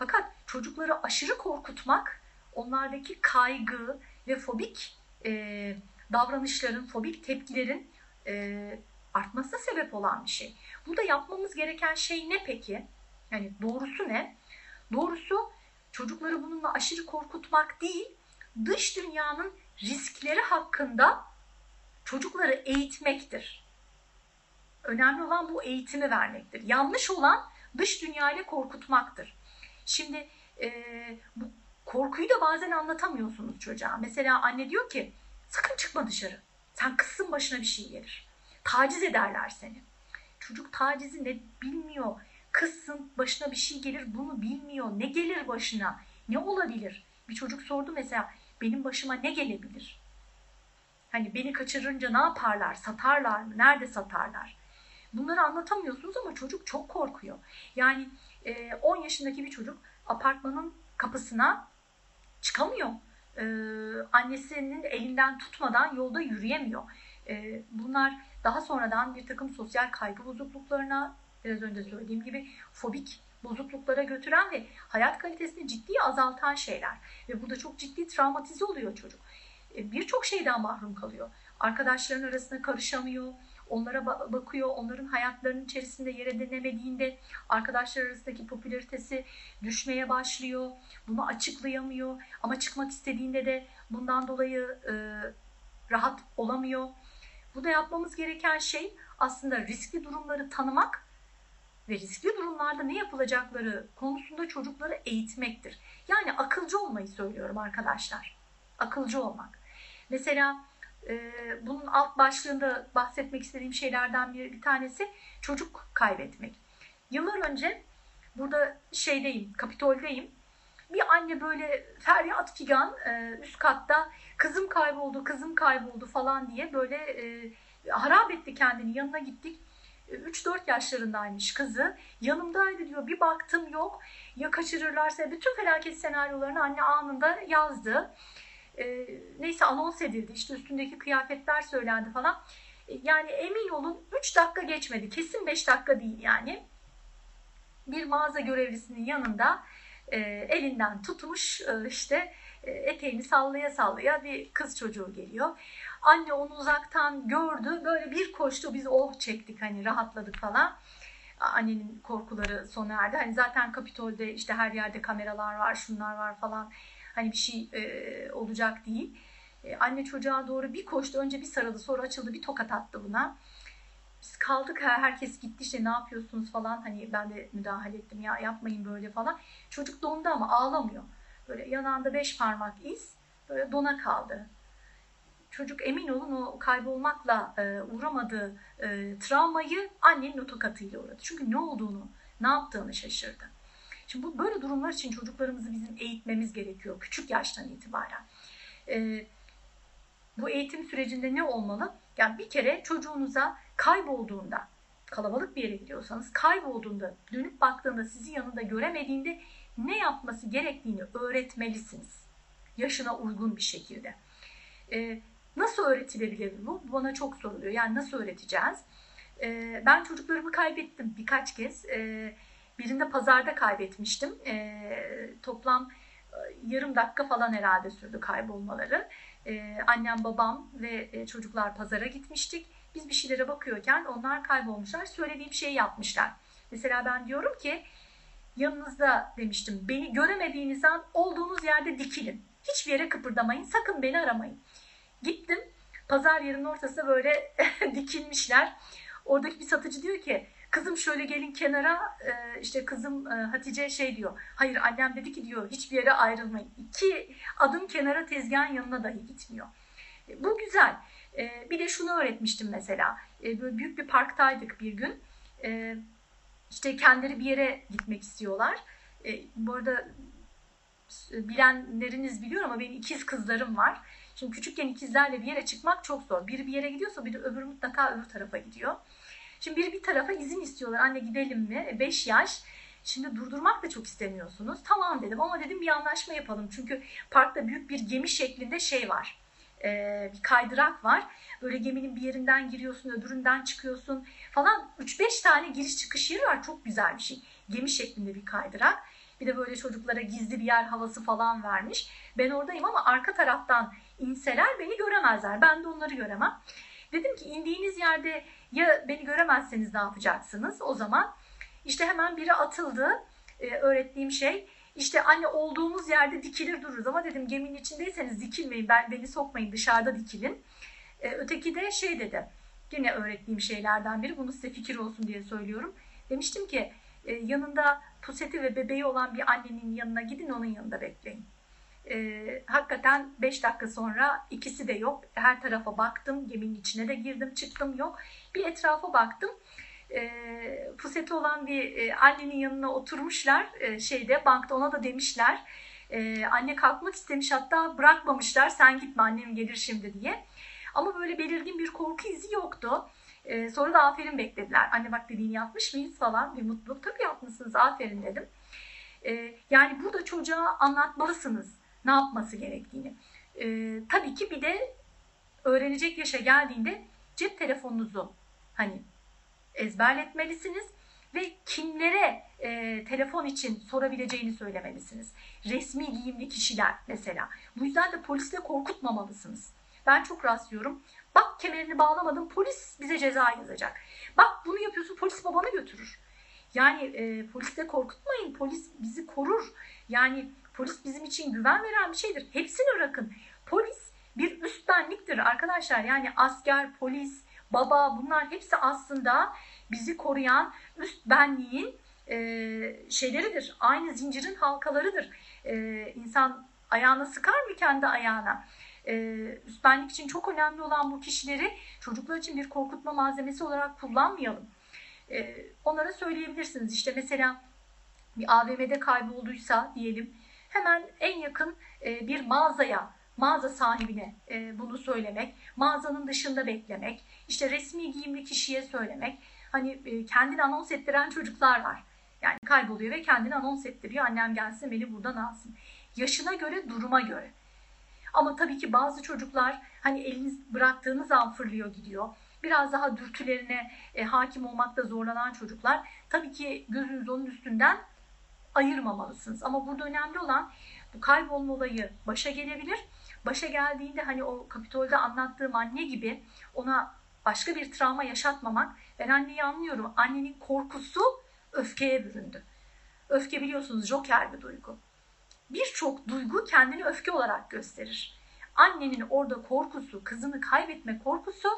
Fakat çocukları aşırı korkutmak, onlardaki kaygı ve fobik e, davranışların, fobik tepkilerin e, artmasına sebep olan bir şey. Burada yapmamız gereken şey ne peki? Yani doğrusu ne? Doğrusu çocukları bununla aşırı korkutmak değil, dış dünyanın riskleri hakkında çocukları eğitmektir. Önemli olan bu eğitimi vermektir. Yanlış olan dış dünyayla korkutmaktır. Şimdi e, bu korkuyu da bazen anlatamıyorsunuz çocuğa. Mesela anne diyor ki sakın çıkma dışarı. Sen kızsın başına bir şey gelir. Taciz ederler seni. Çocuk tacizi ne bilmiyor. Kızsın başına bir şey gelir bunu bilmiyor. Ne gelir başına? Ne olabilir? Bir çocuk sordu mesela benim başıma ne gelebilir? Hani beni kaçırınca ne yaparlar? Satarlar mı? Nerede satarlar? Bunları anlatamıyorsunuz ama çocuk çok korkuyor. Yani 10 yaşındaki bir çocuk apartmanın kapısına çıkamıyor. Annesinin elinden tutmadan yolda yürüyemiyor. Bunlar daha sonradan bir takım sosyal kaygı bozukluklarına, biraz önce söylediğim gibi fobik bozukluklara götüren ve hayat kalitesini ciddi azaltan şeyler. Ve burada çok ciddi travmatize oluyor çocuk. Birçok şeyden mahrum kalıyor. Arkadaşların arasında karışamıyor, onlara bakıyor, onların hayatlarının içerisinde yer edinemediğinde arkadaşlar arasındaki popülaritesi düşmeye başlıyor. Bunu açıklayamıyor ama çıkmak istediğinde de bundan dolayı e, rahat olamıyor. Bu da yapmamız gereken şey aslında riskli durumları tanımak ve riskli durumlarda ne yapılacakları konusunda çocukları eğitmektir. Yani akılcı olmayı söylüyorum arkadaşlar. Akılcı olmak. Mesela e, bunun alt başlığında bahsetmek istediğim şeylerden bir, bir tanesi çocuk kaybetmek. Yıllar önce burada şeydeyim, Kapitol'deyim. Bir anne böyle feryat figan e, üst katta kızım kayboldu, kızım kayboldu falan diye böyle e, harap etti kendini. Yanına gittik. 3-4 yaşlarındaymış kızı. Yanımdaydı diyor. Bir baktım yok. Ya kaçırırlarsa bütün felaket senaryolarını anne anında yazdı. E, neyse anons edildi. İşte üstündeki kıyafetler söylendi falan. E, yani emin olun 3 dakika geçmedi. Kesin 5 dakika değil yani. Bir mağaza görevlisinin yanında e, elinden tutmuş e, işte e, eteğini sallaya sallaya bir kız çocuğu geliyor. Anne onu uzaktan gördü. Böyle bir koştu. Biz oh çektik hani rahatladık falan. Annenin korkuları sona erdi. Hani zaten Kapitol'de işte her yerde kameralar var, şunlar var falan. Hani bir şey e, olacak değil. E, anne çocuğa doğru bir koştu. Önce bir sarıldı sonra açıldı bir tokat attı buna. Biz kaldık herkes gitti işte ne yapıyorsunuz falan. Hani ben de müdahale ettim ya yapmayın böyle falan. Çocuk dondu ama ağlamıyor. Böyle yanağında beş parmak iz böyle dona kaldı. Çocuk emin olun o kaybolmakla e, uğramadığı e, travmayı annenin o tokatıyla uğradı. Çünkü ne olduğunu, ne yaptığını şaşırdı. Şimdi bu böyle durumlar için çocuklarımızı bizim eğitmemiz gerekiyor küçük yaştan itibaren. E, bu eğitim sürecinde ne olmalı? Yani bir kere çocuğunuza kaybolduğunda, kalabalık bir yere gidiyorsanız kaybolduğunda, dönüp baktığında sizi yanında göremediğinde ne yapması gerektiğini öğretmelisiniz. Yaşına uygun bir şekilde. Ee, nasıl öğretilebilir bu? Bana çok soruluyor. Yani nasıl öğreteceğiz? Ee, ben çocuklarımı kaybettim birkaç kez. Ee, birinde pazarda kaybetmiştim. Ee, toplam e, yarım dakika falan herhalde sürdü kaybolmaları. Ee, annem, babam ve e, çocuklar pazara gitmiştik. Biz bir şeylere bakıyorken onlar kaybolmuşlar. Söylediğim şeyi yapmışlar. Mesela ben diyorum ki yanınızda demiştim beni göremediğiniz an olduğunuz yerde dikilin. Hiçbir yere kıpırdamayın. Sakın beni aramayın. Gittim. Pazar yerinin ortasında böyle [LAUGHS] dikilmişler. Oradaki bir satıcı diyor ki kızım şöyle gelin kenara e, işte kızım e, Hatice şey diyor. Hayır annem dedi ki diyor hiçbir yere ayrılmayın. İki adım kenara tezgahın yanına dahi gitmiyor. E, bu güzel. Bir de şunu öğretmiştim mesela. Böyle büyük bir parktaydık bir gün. İşte kendileri bir yere gitmek istiyorlar. Bu arada bilenleriniz biliyor ama benim ikiz kızlarım var. Şimdi küçükken ikizlerle bir yere çıkmak çok zor. Biri bir yere gidiyorsa bir de öbürü mutlaka öbür tarafa gidiyor. Şimdi biri bir tarafa izin istiyorlar. Anne gidelim mi? 5 yaş. Şimdi durdurmak da çok istemiyorsunuz. Tamam dedim ama dedim bir anlaşma yapalım. Çünkü parkta büyük bir gemi şeklinde şey var. Ee, bir kaydırak var. Böyle geminin bir yerinden giriyorsun, öbüründen çıkıyorsun falan. 3-5 tane giriş çıkış yeri var. Çok güzel bir şey. Gemi şeklinde bir kaydırak. Bir de böyle çocuklara gizli bir yer havası falan vermiş. Ben oradayım ama arka taraftan inseler beni göremezler. Ben de onları göremem. Dedim ki indiğiniz yerde ya beni göremezseniz ne yapacaksınız? O zaman işte hemen biri atıldı. Ee, öğrettiğim şey işte anne olduğumuz yerde dikilir dururuz ama dedim geminin içindeyseniz dikilmeyin ben beni sokmayın dışarıda dikilin. Ee, öteki de şey dedi yine öğrettiğim şeylerden biri bunu size fikir olsun diye söylüyorum. Demiştim ki e, yanında puseti ve bebeği olan bir annenin yanına gidin onun yanında bekleyin. E, hakikaten 5 dakika sonra ikisi de yok. Her tarafa baktım. Geminin içine de girdim çıktım yok. Bir etrafa baktım. E, puseti olan bir e, annenin yanına oturmuşlar. E, şeyde bankta ona da demişler. E, anne kalkmak istemiş hatta bırakmamışlar. Sen gitme annem gelir şimdi diye. Ama böyle belirgin bir korku izi yoktu. Ee, sonra da aferin beklediler. Anne bak dediğini yapmış mıyız falan bir mutluluk. Tabii yapmışsınız aferin dedim. Ee, yani burada çocuğa anlatmalısınız ne yapması gerektiğini. Ee, tabii ki bir de öğrenecek yaşa geldiğinde cep telefonunuzu hani ezberletmelisiniz ve kimlere e, telefon için sorabileceğini söylemelisiniz. Resmi giyimli kişiler mesela. Bu yüzden de polisle korkutmamalısınız. Ben çok rastlıyorum. Bak kemerini bağlamadın polis bize ceza yazacak. Bak bunu yapıyorsun polis babanı götürür. Yani e, polisle korkutmayın. Polis bizi korur. Yani polis bizim için güven veren bir şeydir. Hepsini bırakın. Polis bir üst benliktir arkadaşlar. Yani asker, polis, baba bunlar hepsi aslında bizi koruyan üst benliğin e, şeyleridir. Aynı zincirin halkalarıdır. E, insan ayağına sıkar mı kendi ayağına? e, üst benlik için çok önemli olan bu kişileri çocuklar için bir korkutma malzemesi olarak kullanmayalım. E, onlara söyleyebilirsiniz. İşte mesela bir AVM'de kaybolduysa diyelim hemen en yakın e, bir mağazaya, mağaza sahibine e, bunu söylemek, mağazanın dışında beklemek, işte resmi giyimli kişiye söylemek. Hani e, kendini anons ettiren çocuklar var. Yani kayboluyor ve kendini anons ettiriyor. Annem gelsin beni buradan alsın. Yaşına göre, duruma göre. Ama tabii ki bazı çocuklar hani eliniz bıraktığınız an fırlıyor gidiyor. Biraz daha dürtülerine e, hakim olmakta zorlanan çocuklar tabii ki gözünüz onun üstünden ayırmamalısınız. Ama burada önemli olan bu kaybolma olayı başa gelebilir. Başa geldiğinde hani o Kapitol'de anlattığım anne gibi ona başka bir travma yaşatmamak. Ben anneyi anlıyorum. Annenin korkusu öfkeye büründü. Öfke biliyorsunuz joker bir duygu. Birçok duygu kendini öfke olarak gösterir. Annenin orada korkusu, kızını kaybetme korkusu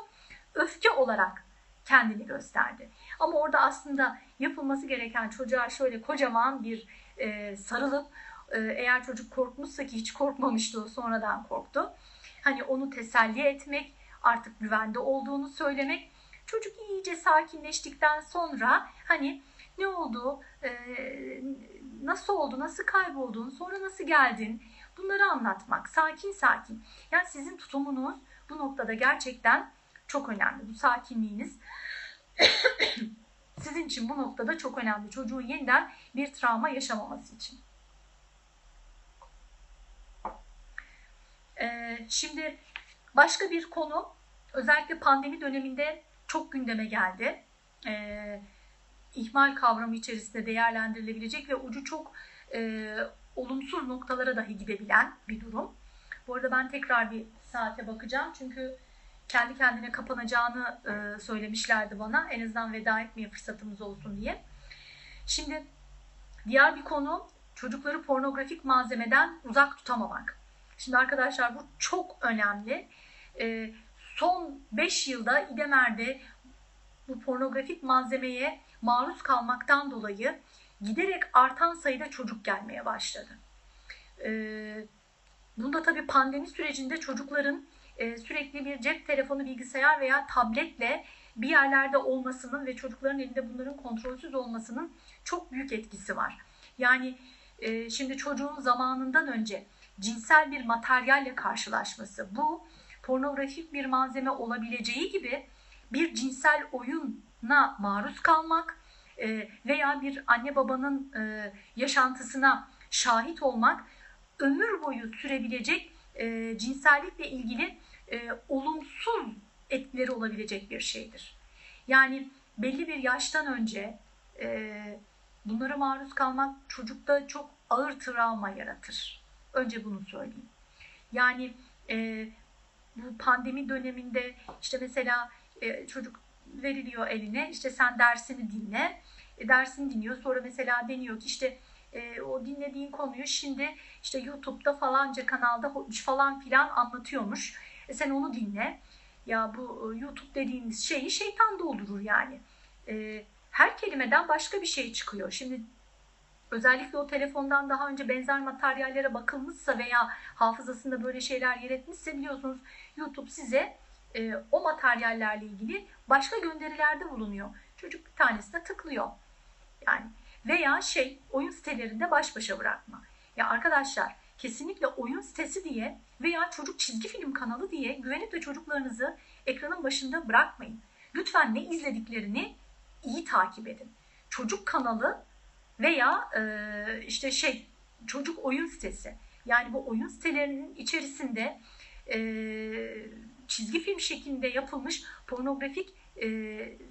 öfke olarak kendini gösterdi. Ama orada aslında yapılması gereken çocuğa şöyle kocaman bir e, sarılıp eğer çocuk korkmuşsa ki hiç korkmamıştı o sonradan korktu. Hani onu teselli etmek, artık güvende olduğunu söylemek. Çocuk iyice sakinleştikten sonra hani ne oldu, e, nasıl oldu, nasıl kayboldun, sonra nasıl geldin bunları anlatmak sakin sakin. Yani sizin tutumunuz bu noktada gerçekten çok önemli. Bu sakinliğiniz [COUGHS] sizin için bu noktada çok önemli. Çocuğun yeniden bir travma yaşamaması için. Ee, şimdi başka bir konu özellikle pandemi döneminde çok gündeme geldi. Ee, ihmal kavramı içerisinde değerlendirilebilecek ve ucu çok e, olumsuz noktalara dahi gidebilen bir durum. Bu arada ben tekrar bir saate bakacağım çünkü kendi kendine kapanacağını e, söylemişlerdi bana. En azından veda etmeye fırsatımız olsun diye. Şimdi diğer bir konu çocukları pornografik malzemeden uzak tutamamak. Şimdi arkadaşlar bu çok önemli. E, son 5 yılda İdemer'de bu pornografik malzemeye maruz kalmaktan dolayı giderek artan sayıda çocuk gelmeye başladı. Ee, bunda tabii pandemi sürecinde çocukların e, sürekli bir cep telefonu, bilgisayar veya tabletle bir yerlerde olmasının ve çocukların elinde bunların kontrolsüz olmasının çok büyük etkisi var. Yani e, şimdi çocuğun zamanından önce cinsel bir materyalle karşılaşması, bu pornografik bir malzeme olabileceği gibi bir cinsel oyuna maruz kalmak e, veya bir anne babanın e, yaşantısına şahit olmak ömür boyu sürebilecek e, cinsellikle ilgili olumsuz etkileri olabilecek bir şeydir. Yani belli bir yaştan önce bunlara maruz kalmak çocukta çok ağır travma yaratır. Önce bunu söyleyeyim. Yani bu pandemi döneminde işte mesela çocuk veriliyor eline işte sen dersini dinle. E, dersini dinliyor. Sonra mesela deniyor ki işte e, o dinlediğin konuyu şimdi işte YouTube'da falanca kanalda falan filan anlatıyormuş. E, sen onu dinle. Ya bu e, YouTube dediğimiz şeyi şeytan doldurur yani. E, her kelimeden başka bir şey çıkıyor. Şimdi özellikle o telefondan daha önce benzer materyallere bakılmışsa veya hafızasında böyle şeyler yer etmişse biliyorsunuz YouTube size e, o materyallerle ilgili başka gönderilerde bulunuyor. Çocuk bir tanesine tıklıyor. Yani veya şey oyun sitelerinde baş başa bırakma. Ya arkadaşlar kesinlikle oyun sitesi diye veya çocuk çizgi film kanalı diye güvenip de çocuklarınızı ekranın başında bırakmayın. Lütfen ne izlediklerini iyi takip edin. Çocuk kanalı veya e, işte şey çocuk oyun sitesi. Yani bu oyun sitelerinin içerisinde e, çizgi film şeklinde yapılmış pornografik e,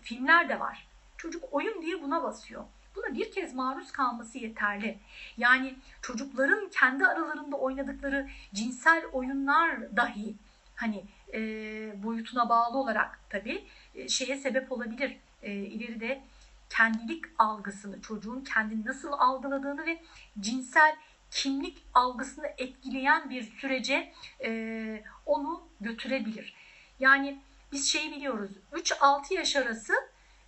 filmler de var. Çocuk oyun diye buna basıyor. Buna bir kez maruz kalması yeterli. Yani çocukların kendi aralarında oynadıkları cinsel oyunlar dahi hani e, boyutuna bağlı olarak tabii e, şeye sebep olabilir. E, ileride kendilik algısını, çocuğun kendini nasıl algıladığını ve cinsel kimlik algısını etkileyen bir sürece e, onu götürebilir. Yani biz şeyi biliyoruz. 3-6 yaş arası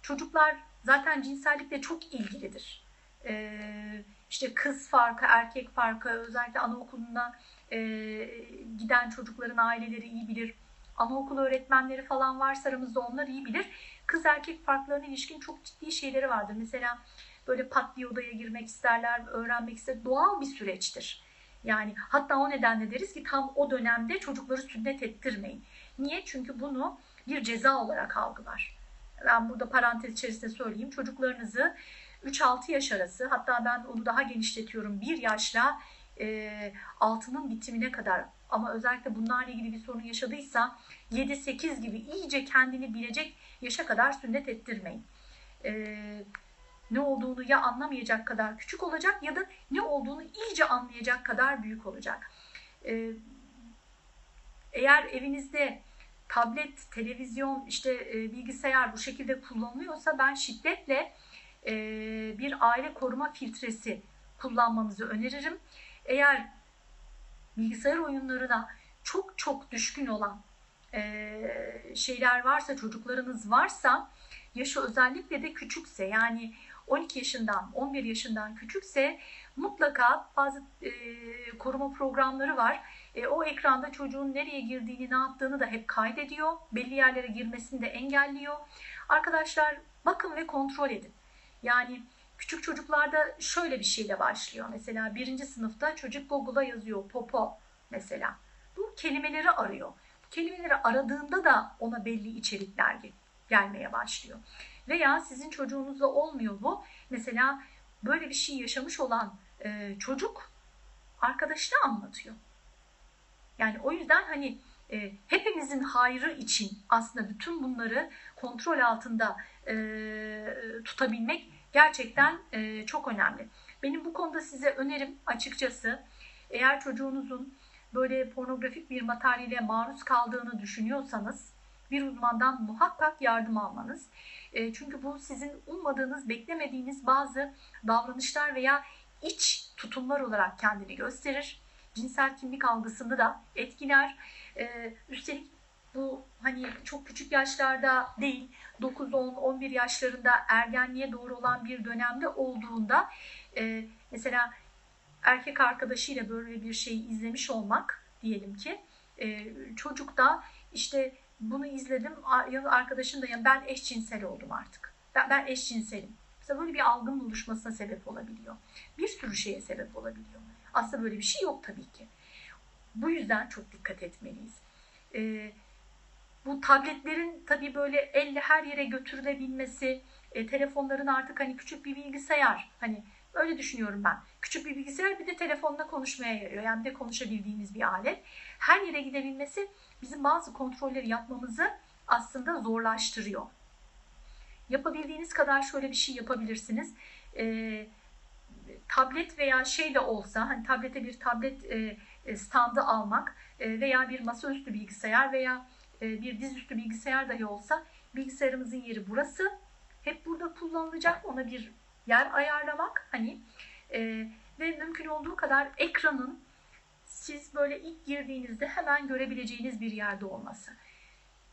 çocuklar zaten cinsellikle çok ilgilidir. Ee, işte kız farkı, erkek farkı özellikle anaokuluna e, giden çocukların aileleri iyi bilir. Anaokulu öğretmenleri falan varsa aramızda onlar iyi bilir. Kız erkek farklarına ilişkin çok ciddi şeyleri vardır. Mesela böyle pat bir odaya girmek isterler, öğrenmek ister. Doğal bir süreçtir. Yani hatta o nedenle deriz ki tam o dönemde çocukları sünnet ettirmeyin. Niye? Çünkü bunu bir ceza olarak algılar. Ben burada parantez içerisinde söyleyeyim. Çocuklarınızı 3-6 yaş arası hatta ben onu daha genişletiyorum 1 yaşla e, altının bitimine kadar ama özellikle bunlarla ilgili bir sorun yaşadıysa 7-8 gibi iyice kendini bilecek yaşa kadar sünnet ettirmeyin. E, ne olduğunu ya anlamayacak kadar küçük olacak ya da ne olduğunu iyice anlayacak kadar büyük olacak. E, eğer evinizde tablet, televizyon, işte e, bilgisayar bu şekilde kullanılıyorsa ben şiddetle e, bir aile koruma filtresi kullanmanızı öneririm. Eğer bilgisayar oyunlarına çok çok düşkün olan e, şeyler varsa, çocuklarınız varsa, yaşı özellikle de küçükse yani 12 yaşından, 11 yaşından küçükse mutlaka bazı e, koruma programları var. E, o ekranda çocuğun nereye girdiğini, ne yaptığını da hep kaydediyor. Belli yerlere girmesini de engelliyor. Arkadaşlar bakın ve kontrol edin. Yani küçük çocuklarda şöyle bir şeyle başlıyor. Mesela birinci sınıfta çocuk Google'a yazıyor popo mesela. Bu kelimeleri arıyor. Kelimeleri aradığında da ona belli içerikler gelmeye başlıyor. Veya sizin çocuğunuzla olmuyor bu. Mesela böyle bir şey yaşamış olan e, çocuk arkadaşına anlatıyor. Yani o yüzden hani e, hepimizin hayrı için aslında bütün bunları kontrol altında e, tutabilmek gerçekten e, çok önemli. Benim bu konuda size önerim açıkçası eğer çocuğunuzun böyle pornografik bir materyale maruz kaldığını düşünüyorsanız bir uzmandan muhakkak yardım almanız. E, çünkü bu sizin ummadığınız, beklemediğiniz bazı davranışlar veya iç tutumlar olarak kendini gösterir. Cinsel kimlik algısını da etkiler. E, üstelik bu hani çok küçük yaşlarda değil 9, 10, 11 yaşlarında ergenliğe doğru olan bir dönemde olduğunda e, mesela erkek arkadaşıyla böyle bir şeyi izlemiş olmak diyelim ki e, çocukta işte bunu izledim arkadaşın da yani ben eşcinsel oldum artık. Ben, ben eşcinselim. Mesela böyle bir algının oluşmasına sebep olabiliyor. Bir sürü şeye sebep olabiliyor. Aslında böyle bir şey yok tabii ki. Bu yüzden çok dikkat etmeliyiz. Ee, bu tabletlerin tabii böyle elle her yere götürülebilmesi, e, telefonların artık hani küçük bir bilgisayar, hani öyle düşünüyorum ben. Küçük bir bilgisayar bir de telefonla konuşmaya yarıyor. Yani bir de konuşabildiğimiz bir alet. Her yere gidebilmesi bizim bazı kontrolleri yapmamızı aslında zorlaştırıyor. Yapabildiğiniz kadar şöyle bir şey yapabilirsiniz. E, tablet veya şey de olsa, hani tablete bir tablet e, e standı almak e, veya bir masaüstü bilgisayar veya e, bir dizüstü bilgisayar dahi olsa bilgisayarımızın yeri burası. Hep burada kullanılacak. Ona bir yer ayarlamak. Hani e, ve mümkün olduğu kadar ekranın siz böyle ilk girdiğinizde hemen görebileceğiniz bir yerde olması.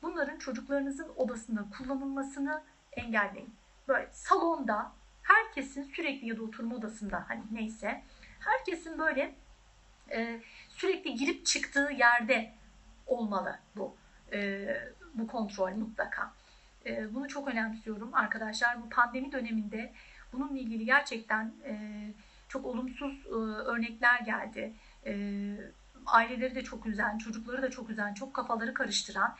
Bunların çocuklarınızın odasında kullanılmasını engelleyin. Böyle salonda herkesin sürekli ya da oturma odasında hani neyse herkesin böyle e, sürekli girip çıktığı yerde olmalı bu e, bu kontrol mutlaka. E, bunu çok önemsiyorum arkadaşlar. Bu pandemi döneminde bununla ilgili gerçekten e, çok olumsuz e, örnekler geldi. E, aileleri de çok üzen, çocukları da çok üzen, çok kafaları karıştıran.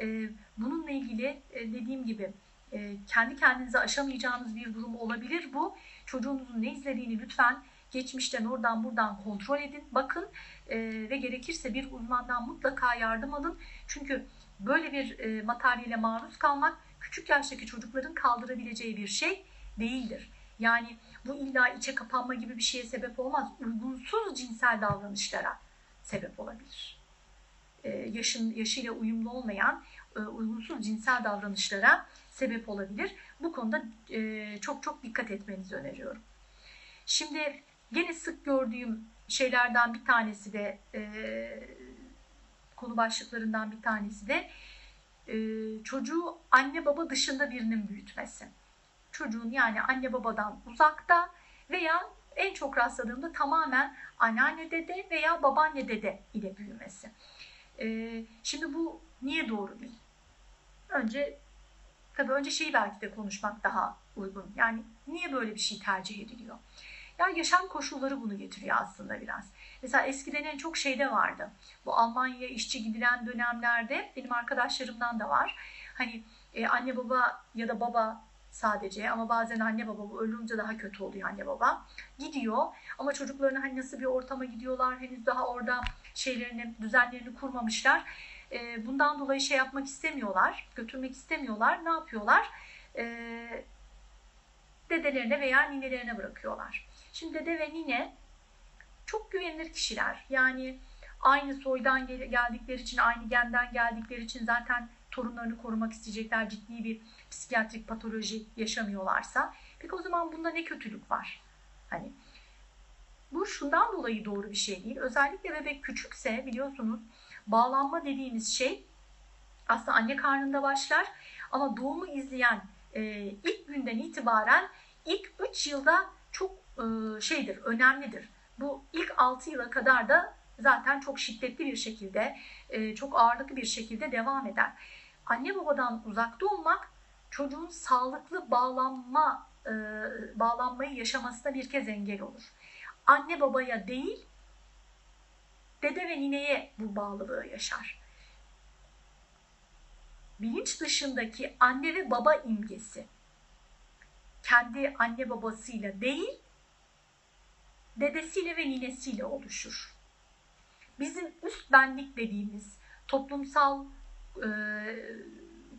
E, bununla ilgili e, dediğim gibi e, kendi kendinize aşamayacağınız bir durum olabilir bu. Çocuğunuzun ne izlediğini lütfen geçmişten oradan buradan kontrol edin, bakın e, ve gerekirse bir uzmandan mutlaka yardım alın. Çünkü böyle bir e, materyale maruz kalmak küçük yaştaki çocukların kaldırabileceği bir şey değildir. Yani bu illa içe kapanma gibi bir şeye sebep olmaz. Uygunsuz cinsel davranışlara sebep olabilir. Ee, yaşın yaşıyla uyumlu olmayan e, uygunsuz cinsel davranışlara sebep olabilir. Bu konuda e, çok çok dikkat etmenizi öneriyorum. Şimdi gene sık gördüğüm şeylerden bir tanesi de e, konu başlıklarından bir tanesi de çocuğu anne baba dışında birinin büyütmesi çocuğun yani anne babadan uzakta veya en çok rastladığımda tamamen anneanne dede veya babaanne dede ile büyümesi. Ee, şimdi bu niye doğru değil? Önce tabii önce şeyi belki de konuşmak daha uygun. Yani niye böyle bir şey tercih ediliyor? Ya yaşam koşulları bunu getiriyor aslında biraz. Mesela eskiden en çok şeyde vardı. Bu Almanya işçi gidilen dönemlerde benim arkadaşlarımdan da var. Hani e, anne baba ya da baba sadece ama bazen anne baba bu ölünce daha kötü oluyor anne baba. Gidiyor ama çocuklarına hani nasıl bir ortama gidiyorlar henüz daha orada şeylerini düzenlerini kurmamışlar. E, bundan dolayı şey yapmak istemiyorlar, götürmek istemiyorlar. Ne yapıyorlar? E, dedelerine veya ninelerine bırakıyorlar. Şimdi dede ve nine çok güvenilir kişiler. Yani aynı soydan geldikleri için, aynı genden geldikleri için zaten torunlarını korumak isteyecekler. Ciddi bir psikiyatrik patoloji yaşamıyorlarsa. Peki o zaman bunda ne kötülük var? Hani bu şundan dolayı doğru bir şey değil. Özellikle bebek küçükse biliyorsunuz bağlanma dediğimiz şey aslında anne karnında başlar ama doğumu izleyen e, ilk günden itibaren ilk 3 yılda çok e, şeydir, önemlidir. Bu ilk 6 yıla kadar da zaten çok şiddetli bir şekilde, e, çok ağırlıklı bir şekilde devam eder. Anne babadan uzakta olmak çocuğun sağlıklı bağlanma e, bağlanmayı yaşamasına bir kez engel olur. Anne babaya değil, dede ve nineye bu bağlılığı yaşar. Bilinç dışındaki anne ve baba imgesi kendi anne babasıyla değil, dedesiyle ve ninesiyle oluşur. Bizim üst benlik dediğimiz toplumsal e,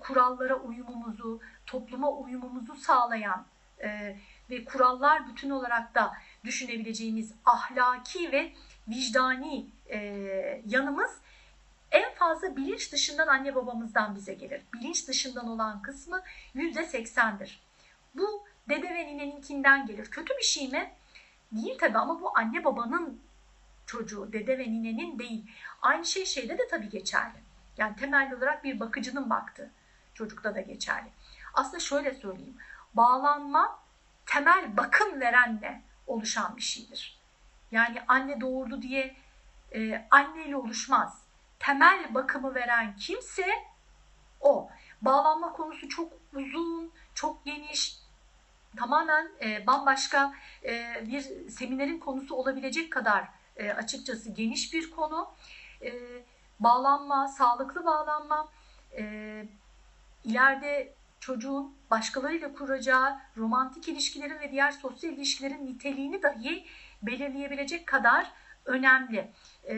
kurallara uyumumuzu, topluma uyumumuzu sağlayan e, ve kurallar bütün olarak da düşünebileceğimiz ahlaki ve vicdani e, yanımız en fazla bilinç dışından anne babamızdan bize gelir. Bilinç dışından olan kısmı yüzde seksendir. Bu dede ve nineninkinden gelir. Kötü bir şey mi? Değil tabi ama bu anne babanın çocuğu, dede ve ninenin değil. Aynı şey şeyde de tabii geçerli. Yani temel olarak bir bakıcının baktığı çocukta da geçerli. Aslında şöyle söyleyeyim. Bağlanma temel bakım verenle oluşan bir şeydir. Yani anne doğurdu diye e, anneyle oluşmaz. Temel bakımı veren kimse o. Bağlanma konusu çok uzun, çok geniş, tamamen e, bambaşka e, bir seminerin konusu olabilecek kadar e, açıkçası geniş bir konu. E, bağlanma, sağlıklı bağlanma, e, ileride çocuğun başkalarıyla kuracağı romantik ilişkilerin ve diğer sosyal ilişkilerin niteliğini dahi belirleyebilecek kadar önemli. E,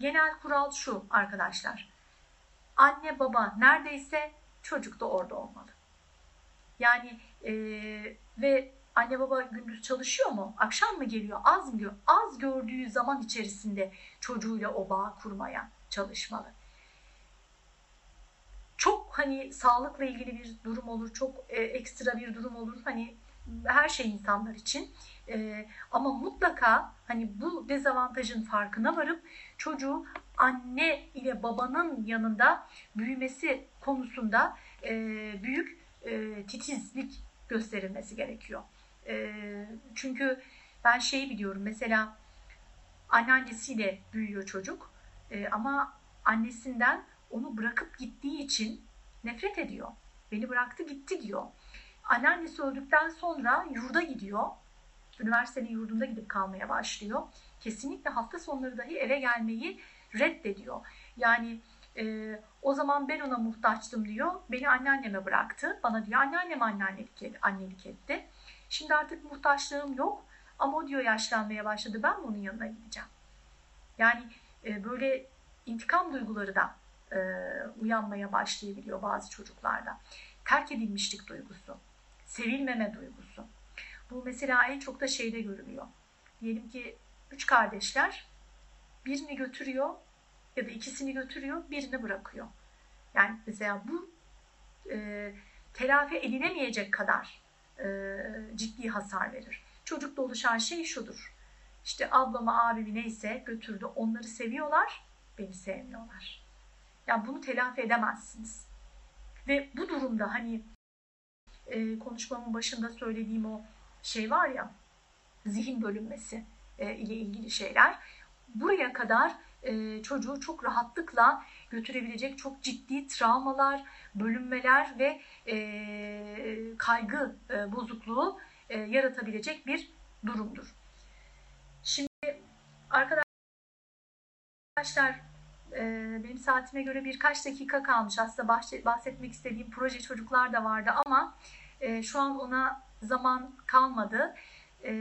genel kural şu arkadaşlar. Anne baba neredeyse çocuk da orada olmalı. Yani e, ve anne baba gündüz çalışıyor mu? Akşam mı geliyor? Az mı geliyor? Az gördüğü zaman içerisinde çocuğuyla o bağ kurmaya çalışmalı. Çok hani sağlıkla ilgili bir durum olur, çok e, ekstra bir durum olur. Hani her şey insanlar için. E, ama mutlaka hani bu dezavantajın farkına varıp çocuğu anne ile babanın yanında büyümesi konusunda e, büyük e, titizlik gösterilmesi gerekiyor. E, çünkü ben şeyi biliyorum mesela anneannesiyle büyüyor çocuk e, ama annesinden onu bırakıp gittiği için nefret ediyor. Beni bıraktı gitti diyor. Anneannesi öldükten sonra yurda gidiyor. Üniversitenin yurdunda gidip kalmaya başlıyor. Kesinlikle hafta sonları dahi eve gelmeyi reddediyor. Yani e, o zaman ben ona muhtaçtım diyor. Beni anneanneme bıraktı. Bana diyor anneannem anneannelik, annelik etti. Şimdi artık muhtaçlığım yok. Ama o diyor yaşlanmaya başladı. Ben onun yanına gideceğim. Yani e, böyle intikam duyguları da e, uyanmaya başlayabiliyor bazı çocuklarda. Terk edilmişlik duygusu, sevilmeme duygusu. Bu mesela en çok da şeyde görülüyor. Diyelim ki üç kardeşler birini götürüyor ya da ikisini götürüyor, birini bırakıyor. Yani mesela bu e, telafi edilemeyecek kadar e, ciddi hasar verir. Çocukta oluşan şey şudur. İşte ablamı, abimi neyse götürdü. Onları seviyorlar, beni sevmiyorlar. Yani bunu telafi edemezsiniz. Ve bu durumda hani e, konuşmamın başında söylediğim o şey var ya, zihin bölünmesi e, ile ilgili şeyler. Buraya kadar e, çocuğu çok rahatlıkla götürebilecek çok ciddi travmalar, bölünmeler ve e, kaygı e, bozukluğu e, yaratabilecek bir durumdur. Şimdi arkadaşlar e, benim saatime göre birkaç dakika kalmış. Aslında bahsetmek istediğim proje çocuklar da vardı ama e, şu an ona zaman kalmadı. E,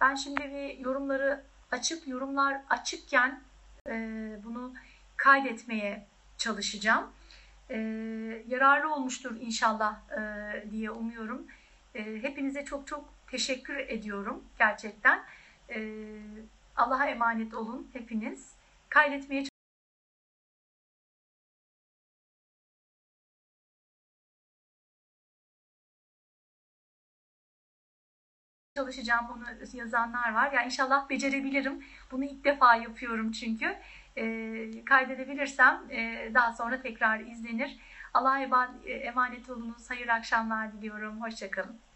ben şimdi bir yorumları açıp yorumlar açıkken bunu kaydetmeye çalışacağım. Yararlı olmuştur inşallah diye umuyorum. Hepinize çok çok teşekkür ediyorum gerçekten. Allah'a emanet olun hepiniz. Kaydetmeye çalışacağım bunu yazanlar var. Ya inşallah becerebilirim. Bunu ilk defa yapıyorum çünkü. E, kaydedebilirsem e, daha sonra tekrar izlenir. Allah'a emanet olunuz. Hayırlı akşamlar diliyorum. Hoşçakalın.